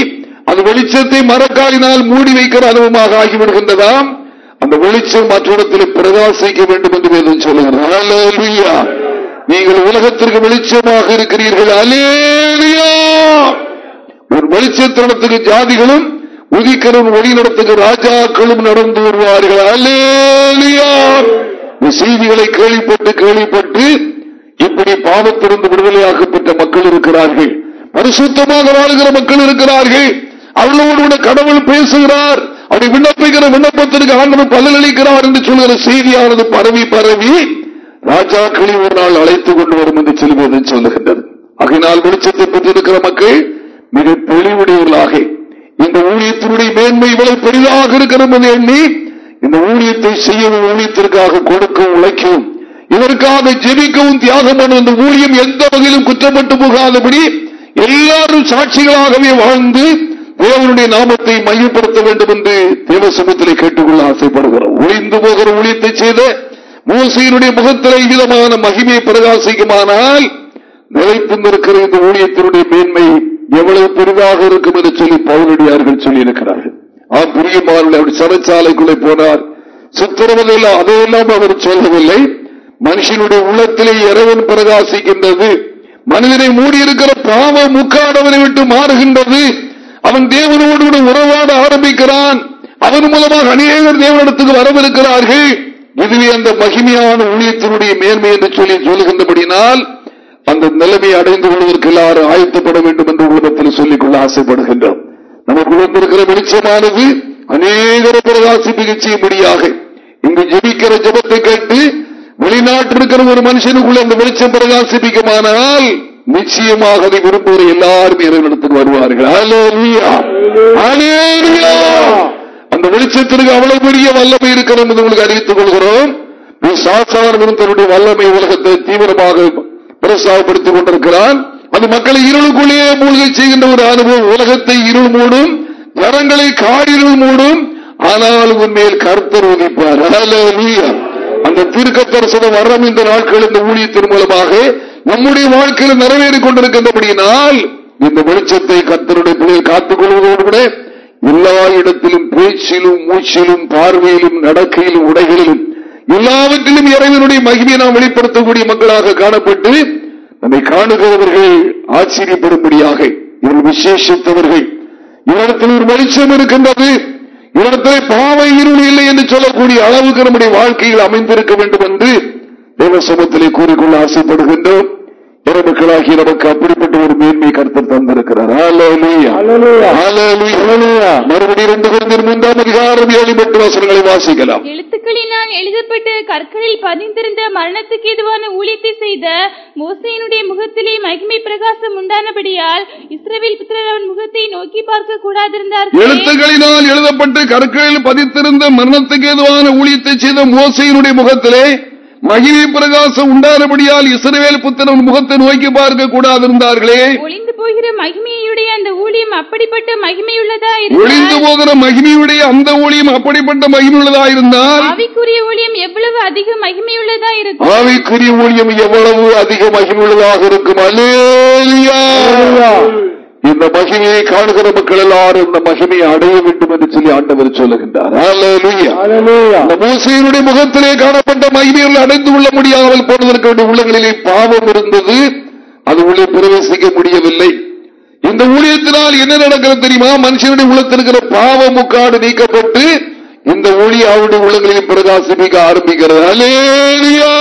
அந்த வெளிச்சத்தை மரக்காலினால் மூடி வைக்கிற அனுபவமாக ஆகிவிடுகின்றதாம். அந்த வெளிச்சம் மற்றிடத்தில் பிரகாசிக்க வேண்டும் என்று வேதம் சொல்லுகிறார் நீங்கள் உலகத்திற்கு வெளிச்சமாக இருக்கிறீர்கள். அலேலியா ஒரு வெளிச்சத்திடத்துக்கு ஜாதிகளும் உதிக்கிறவன் வழி நடத்துக்கு ராஜாக்களும் நடந்து வருவார்கள். அலேலியா இந்த செய்திகளை கேள்விப்பட்டு கேள்விப்பட்டு இப்படி பாவத்திலிருந்து விடுதலையாக்கப்பட்ட மக்கள் இருக்கிறார்கள். பரிசுத்தமாக வாழ்கிற மக்கள் இருக்கிறார்கள். அவர்களோடு கூட கடவுள் பேசுகிறார். அப்படி விண்ணப்பிக்கிற விண்ணப்பத்திற்கு ஆண்டவர் பதிலளிக்கிறார் என்று சொல்கிற செய்தியானது பரவி பரவி ராஜாக்களை ஒரு நாள் அழைத்துக் கொண்டு வரும் என்று சொல்வது சொல்லுகின்றது. ஆகையினால் வெளிச்சத்தை பெற்றிருக்கிற மக்கள் மிக தெளிவுடையவர்களாக இந்த ஊழியத்தினுடைய மேன்மை இவ்வளவு பெரிதாக இருக்கிறது என்று எண்ணி இந்த ஊழியத்தை செய்யவும் ஊழியத்திற்காக கொடுக்கவும் உழைக்கவும் இதற்காக ஜெபிக்கவும் தியாகம் பண்ண இந்த ஊழியம் எந்த வகையிலும் குற்றப்பட்டு போகாதபடி எல்லாரும் சாட்சிகளாகவே வாழ்ந்து தேவனுடைய நாமத்தை மையப்படுத்த வேண்டும் என்று தேவசமத்திலே கேட்டுக்கொள்ள ஆசைப்படுகிறோம். ஒளிந்து போகிற ஊழியத்தை செய்த மூசையினுடைய முகத்திலே விதமான மகிமையை பிரகாசிக்குமானால் நிலைத்து நிற்கிற இந்த ஊழியத்தினுடைய மேன்மை எவ்வளவு பெரிதாக இருக்கும் என்று சொல்லி பவுனடியார்கள் சொல்லியிருக்கிறார்கள். ஆ புரியுமாறு அவர் சிறைச்சாலைக்குள்ளே போனார். சித்திரவதையில் அதையெல்லாம் அவர் சொல்லவில்லை. மனுஷனுடைய உள்ளத்திலே இறைவன் பிரகாசிக்கின்றது. மனிதனை மூடியிருக்கிற பாவ முக்காடவனை விட்டு மாறுகின்றது. அவன் தேவனோடு கூட உறவாட ஆரம்பிக்கிறான். அவன் மூலமாக அநேகர் தேவனிடத்துக்கு வரவிருக்கிறார்கள். இதுவே அந்த மகிமையான ஊழியத்தினுடைய மேன்மை என்று சொல்லி சொல்லுகின்றபடினால் அந்த நிலைமை அடைந்து கொள்வதற்கு எல்லாரும் ஆயத்தப்பட வேண்டும் என்று உலகத்தில் சொல்லிக் கொள்ள ஆசைப்படுகின்றோம். நமக்கு வந்திருக்கிற வெளிச்சமானது அநேகர பிரகாசிப்பிக்க செய்யும்படியாக இங்கு ஜெபிக்கிற ஜபத்தை கேட்டு வெளிநாட்டில் இருக்கிற ஒரு மனுஷனுக்குள்ள அந்த வெளிச்சம் பிரகாசிப்பிக்குமானால் நிச்சயமாக அதை விரும்புகிற எல்லாரும் இறைவனத்துக்கு வருவார்கள். அந்த வெளிச்சத்திற்கு அவ்வளவு பெரிய வல்லமை இருக்கிறது என்று உங்களுக்கு அறிவித்துக் கொள்கிறோம். தன்னுடைய வல்லமை உலகத்தை தீவிரமாக பிரசாகப்படுத்திக் கொண்டிருக்கிறான். அது மக்களை இருளுக்குள்ளேயே மூழ்கை செய்கின்ற ஒரு அனுபவம் உலகத்தை இருள் மூடும் ஜனங்களை காரிருள் மூடும். ஆனால் உண்மையில் கருத்தர் உதிப்பார். அந்த தீர்க்க தரிசன வரம் இந்த நாட்கள் இந்த ஊழியத்தின் மூலமாக நம்முடைய வாழ்க்கையில் நிறைவேறிக் கொண்டிருக்கின்றபடியினால் இந்த வெளிச்சத்தை கத்தருடைய பிள்ளைகள் காத்துக் கொள்வதோடு கூட எல்லா இடத்திலும் பேச்சிலும் மூச்சிலும் பார்வையிலும் நடக்கையிலும் உடைகளிலும் எல்லாவற்றிலும் இறைவனுடைய மகிமையை நாம் வெளிப்படுத்தக்கூடிய மக்களாக காணப்பட்டு நம்மை காணுகிறவர்கள் ஆச்சரியப்படும்படியாக இவர்கள் விசேஷித்தவர்கள். இவரிடத்தில் ஒரு வெளிச்சம் இருக்கின்றது. இவரிடத்திலே பாவ இருள் இல்லை என்று சொல்லக்கூடிய அளவுக்கு நம்முடைய வாழ்க்கையில் அமைந்திருக்க வேண்டும் என்று தேவ சமத்திலே கூறிக்கொள்ள ஆசைப்படுகின்றோம். மக்களாகி நமக்கு அப்படிப்பட்ட ஒரு மேன்மை கருத்தர் தந்திருக்கிறார் Hallelujah. Hallelujah. Hallelujah. மறுபடியும் இரண்டு குழந்தை மூன்றாம் அதிகாரம் ஏழு எட்டு வசனங்களை வாசிக்கலாம் எழுத்துக்களினால் எழுதப்பட்டு கற்களில் பதிந்திருந்த மரணத்துக்கு எதுவான ஊழியத்தை செய்த மோசையினுடைய முகத்திலே மகிமை பிரகாசம் உண்டானபடியால் இஸ்ரவேல் புத்திரர் அவன் முகத்தை நோக்கி பார்க்க கூடாதிருந்தார்கள் எழுத்துக்களினால் எழுதப்பட்டு கற்களில் பதித்திருந்த மரணத்துக்கு ஏதுவான ஊழியத்தை செய்த மோசையினுடைய முகத்திலே மகிமை பிரகாசம் உண்டானபடியால் இஸ்ரவேல் புத்திரன் முகத்தை நோக்கி பார்க்க கூடாதிருந்தார்களே. ஒளிந்து போகிற மகிமையுடைய அந்த ஊழியம் அப்படிப்பட்ட மகிமையுள்ளதா ஒளிந்து போகிற மகிமையுடைய அந்த ஊழியம் அப்படிப்பட்ட மகிமையுள்ளதா இருந்தால்? ஆவிக்குரிய ஊழியம் எவ்வளவு அதிக மகிமையுள்ளதா இருக்கும்? ஆவிக்குரிய ஊழியம் எவ்வளவு அதிக மகிமையுள்ளதாக இருக்கும்? அல்லேலியா! இந்த மகிமையை காணுகிற மக்கள் எல்லாரும் இந்த மகிமையை அடைய வேண்டும் என்று சொல்லி ஆண்டவர் சொல்லுகின்றார். மூசையினுடைய முகத்திலே காணப்பட்ட மகிமைகள் அடைந்து கொள்ள முடியாமல் போனதற்கு வேண்டிய உள்ளங்களிலே பாவம் இருந்தது. அது உள்ளே பிரவேசிக்க முடியவில்லை. இந்த ஊழியத்தினால் என்ன நடக்கிறது தெரியுமா? மனுஷனுடைய உள்ளத்திருக்கிற பாவ முக்காடு நீக்கப்பட்டு இந்த ஊழிய அவருடைய உள்ளங்களில் பிரகாசிப்பிக்க ஆரம்பிக்கிறது. அல்லேலூயா.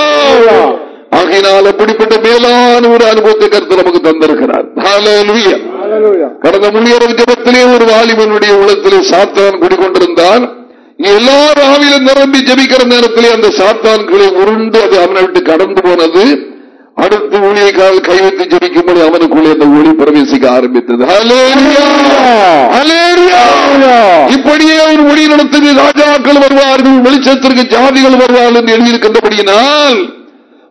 ஆகையினால் அப்படிப்பட்ட மேலான ஒரு அனுபவத்தை கருத்து நமக்கு தந்திருக்கிறார். கடந்த முன்னியரவு ஜபத்திலே ஒரு வாலிபனுடைய உள்ளத்திலே சாத்தான் குடிக்கொண்டிருந்தான் எல்லாரும் ஆவியில நிரம்பி ஜபிக்கிற நேரத்திலே அந்த சாத்தான்களை உருண்டு அது அவனை விட்டு கடந்து போனது. அடுத்து ஊழியக்கால் கைவிட்டு ஜபிக்கும்போது அவனுக்குள்ளே அந்த ஒளி பிரவேசிக்க ஆரம்பித்தது. இப்படியே ஒரு ஒளி நடத்துக்கு ராஜாக்கள் வருவார்கள் வெளிச்சத்திற்கு ஜாதிகள் வருவார்கள் என்று எழுதியிருக்கின்றபடியினால்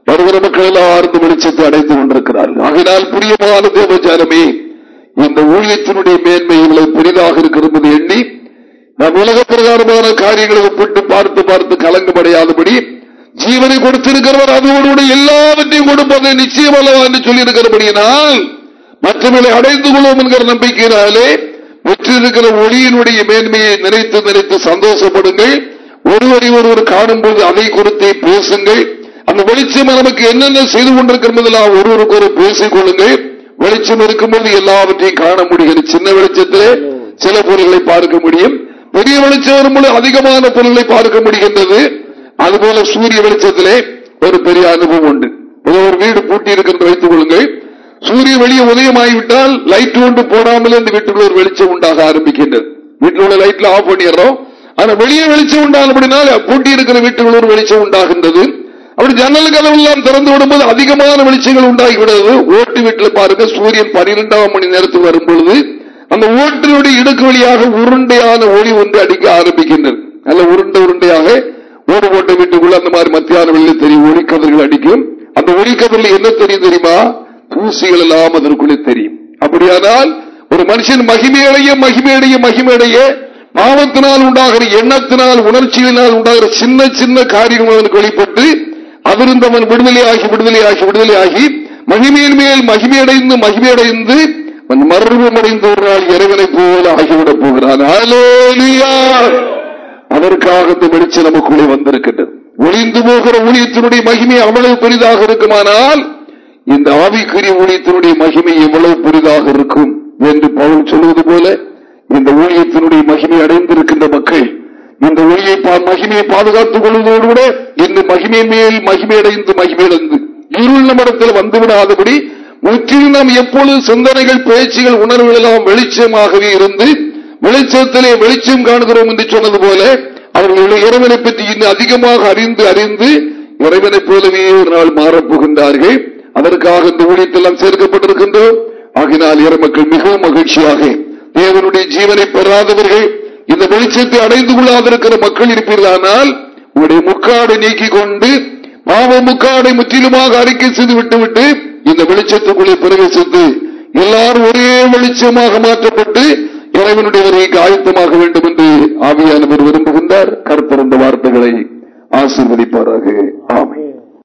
வருகிற மக்கள் எல்லாரும் வெளிச்சத்தை அடைந்து கொண்டிருக்கிறார்கள். ஆகினால் புரியமான தேவச்சாரமே இந்த ஊழியத்தினுடைய மேன்மை இவ்வளவு பெரிதாக இருக்கிறது எண்ணி நம் உலக பிரகாரமான காரியங்களை ஒப்பிட்டு பார்த்து பார்த்து கலங்கமடையாதபடி ஜீவனை கொடுத்திருக்கிறவர் அதோடு கூட எல்லாவற்றையும் கொடுப்பதை நிச்சயமல்லவா என்று சொல்லியிருக்கிறபடியினால் மற்றவர்களை அடைந்து கொள்வோம் என்கிற நம்பிக்கையினாலே பெற்றிருக்கிற ஒளியினுடைய மேன்மையை நினைத்து நினைத்து சந்தோஷப்படுங்கள். ஒருவரை ஒருவர் காணும்போது அதை குறித்து பேசுங்கள். அந்த வெளிச்சம் நமக்கு என்னென்ன செய்து கொண்டிருக்கிறதெல்லாம் ஒருவருக்கு ஒரு பேசிக் கொள்ளுங்கள். வெளிச்சம் இருக்கும்போது எல்லாவற்றையும் காண முடிகிறது. சின்ன வெளிச்சத்திலே சில பொருள்களை பார்க்க முடியும். பெரிய வெளிச்சம் வரும்போது அதிகமான பொருள்களை பார்க்க முடிகின்றது. அதுபோல சூரிய வெளிச்சத்திலே ஒரு பெரிய அனுபவம் உண்டு. ஒரு வீடு பூட்டி இருக்கிறது வைத்துக் கொள்ளுங்கள். சூரிய வெளியே உதயமாகிவிட்டால் லைட் ஒன்று போடாமலே இந்த வீட்டுக்குள்ள ஒரு வெளிச்சம் உண்டாக ஆரம்பிக்கின்றது. வீட்டில் உள்ள லைட்ல ஆஃப் பண்ணிடுறோம். ஆனா வெளியே வெளிச்சம் உண்டானபடினால் பூட்டி இருக்கிற வீட்டுக்குள்ள ஒரு வெளிச்சம் உண்டாகின்றது. அப்படி ஜன்னல் கதவு எல்லாம் திறந்து விடும்போது அதிகமான வெளிச்சங்கள் உண்டாகி விடுறது ஓட்டு வீட்டில் பாருங்க சூரியன் பனிரெண்டாம் மணி நேரத்தில் வரும்பொழுது அந்த ஓட்டினுடைய இடுக்கு வழியாக உருண்டையான ஒளி ஒன்று அடிக்க ஆரம்பிக்கின்றது. நல்ல உருண்டை உருண்டையாக ஓடு ஓட்ட வீட்டுக்குள்ள அந்த மாதிரி மத்தியான வெளியில் தெரியும் ஒளிக்கதிர்கள் அடிக்கும். அந்த ஒளிக்கதிரில் என்ன தெரியும் தெரியுமா? பூசிகள் எல்லாம் அதற்குள்ளே தெரியும். அப்படியானால் ஒரு மனுஷன் மகிமையடைய மகிமையடைய மகிமையடைய பாவத்தினால் உண்டாகிற எண்ணத்தினால் உணர்ச்சியினால் உண்டாகிற சின்ன சின்ன காரியங்கள் அவனுக்கு வெளிப்பட்டு அதிலிருந்து அவன் விடுதலையாகி விடுதலையாகி விடுதலையாகி மகிமையின் மேல் மகிமையடைந்து மகிமையடைந்து மர்மம் மர்வமடைந்த ஒரு நாள் இறைவனை போல ஆகிவிடப் போகிறான். அதற்காக இந்த வெளிச்சம் நமக்குள்ளே வந்திருக்கின்றது. ஒளிந்து போகிற ஊழியத்தினுடைய மகிமை அவ்வளவு பெரிதாக இருக்குமானால் இந்த ஆவிக்குரிய ஊழியத்தினுடைய மகிமை எவ்வளவு பெரிதாக இருக்கும் என்று பவுல் சொல்வது போல இந்த ஊழியத்தினுடைய மகிமை அடைந்திருக்கின்ற மக்கள் இந்த ஒளியை மகிமையை பாதுகாத்துக் கொள்வதோடு கூட இந்த மகிமை மேல் மகிமையடைந்து மகிமையடைந்து இருள் நம்மிடத்தில் வந்துவிடாதபடி முற்றிலும் நாம் எப்பொழுது சிந்தனைகள் பேச்சுகள் உணர்வுகள் எல்லாம் வெளிச்சமாகவே இருந்து வெளிச்சத்திலே வெளிச்சம் காணுகிறோம் என்று சொன்னது போல அவர்களுடைய இறைவனை பற்றி இன்னும் அதிகமாக அறிந்து அறிந்து இறைவனை போலவே ஒரு நாள் மாறப்போகின்றார்கள் அதற்காக இந்த ஊழியத்தெல்லாம் சேர்க்கப்பட்டிருக்கின்றோம். ஆகினால் இறைமக்கள் மிகவும் மகிழ்ச்சியாக தேவனுடைய ஜீவனை பெறாதவர்கள் இந்த வெளிச்சத்தை அடைந்து கொள்ளாதிருக்கிற மக்கள் இருப்பீர்களானால் உங்களுடைய முக்காடை நீக்கிக் கொண்டு பாவ முக்காடை முற்றிலுமாக அறிக்கை செய்து விட்டுவிட்டு இந்த வெளிச்சத்துக்குள்ளே பிரவேசித்து எல்லாரும் ஒரே வெளிச்சமாக மாற்றப்பட்டு இறைவனுடைய வருகைக்கு ஆயத்தமாக வேண்டும் என்று ஆவியானவர் விரும்புகின்றார். கருத்திருந்த வார்த்தைகளை ஆசீர்வதிப்பாராக.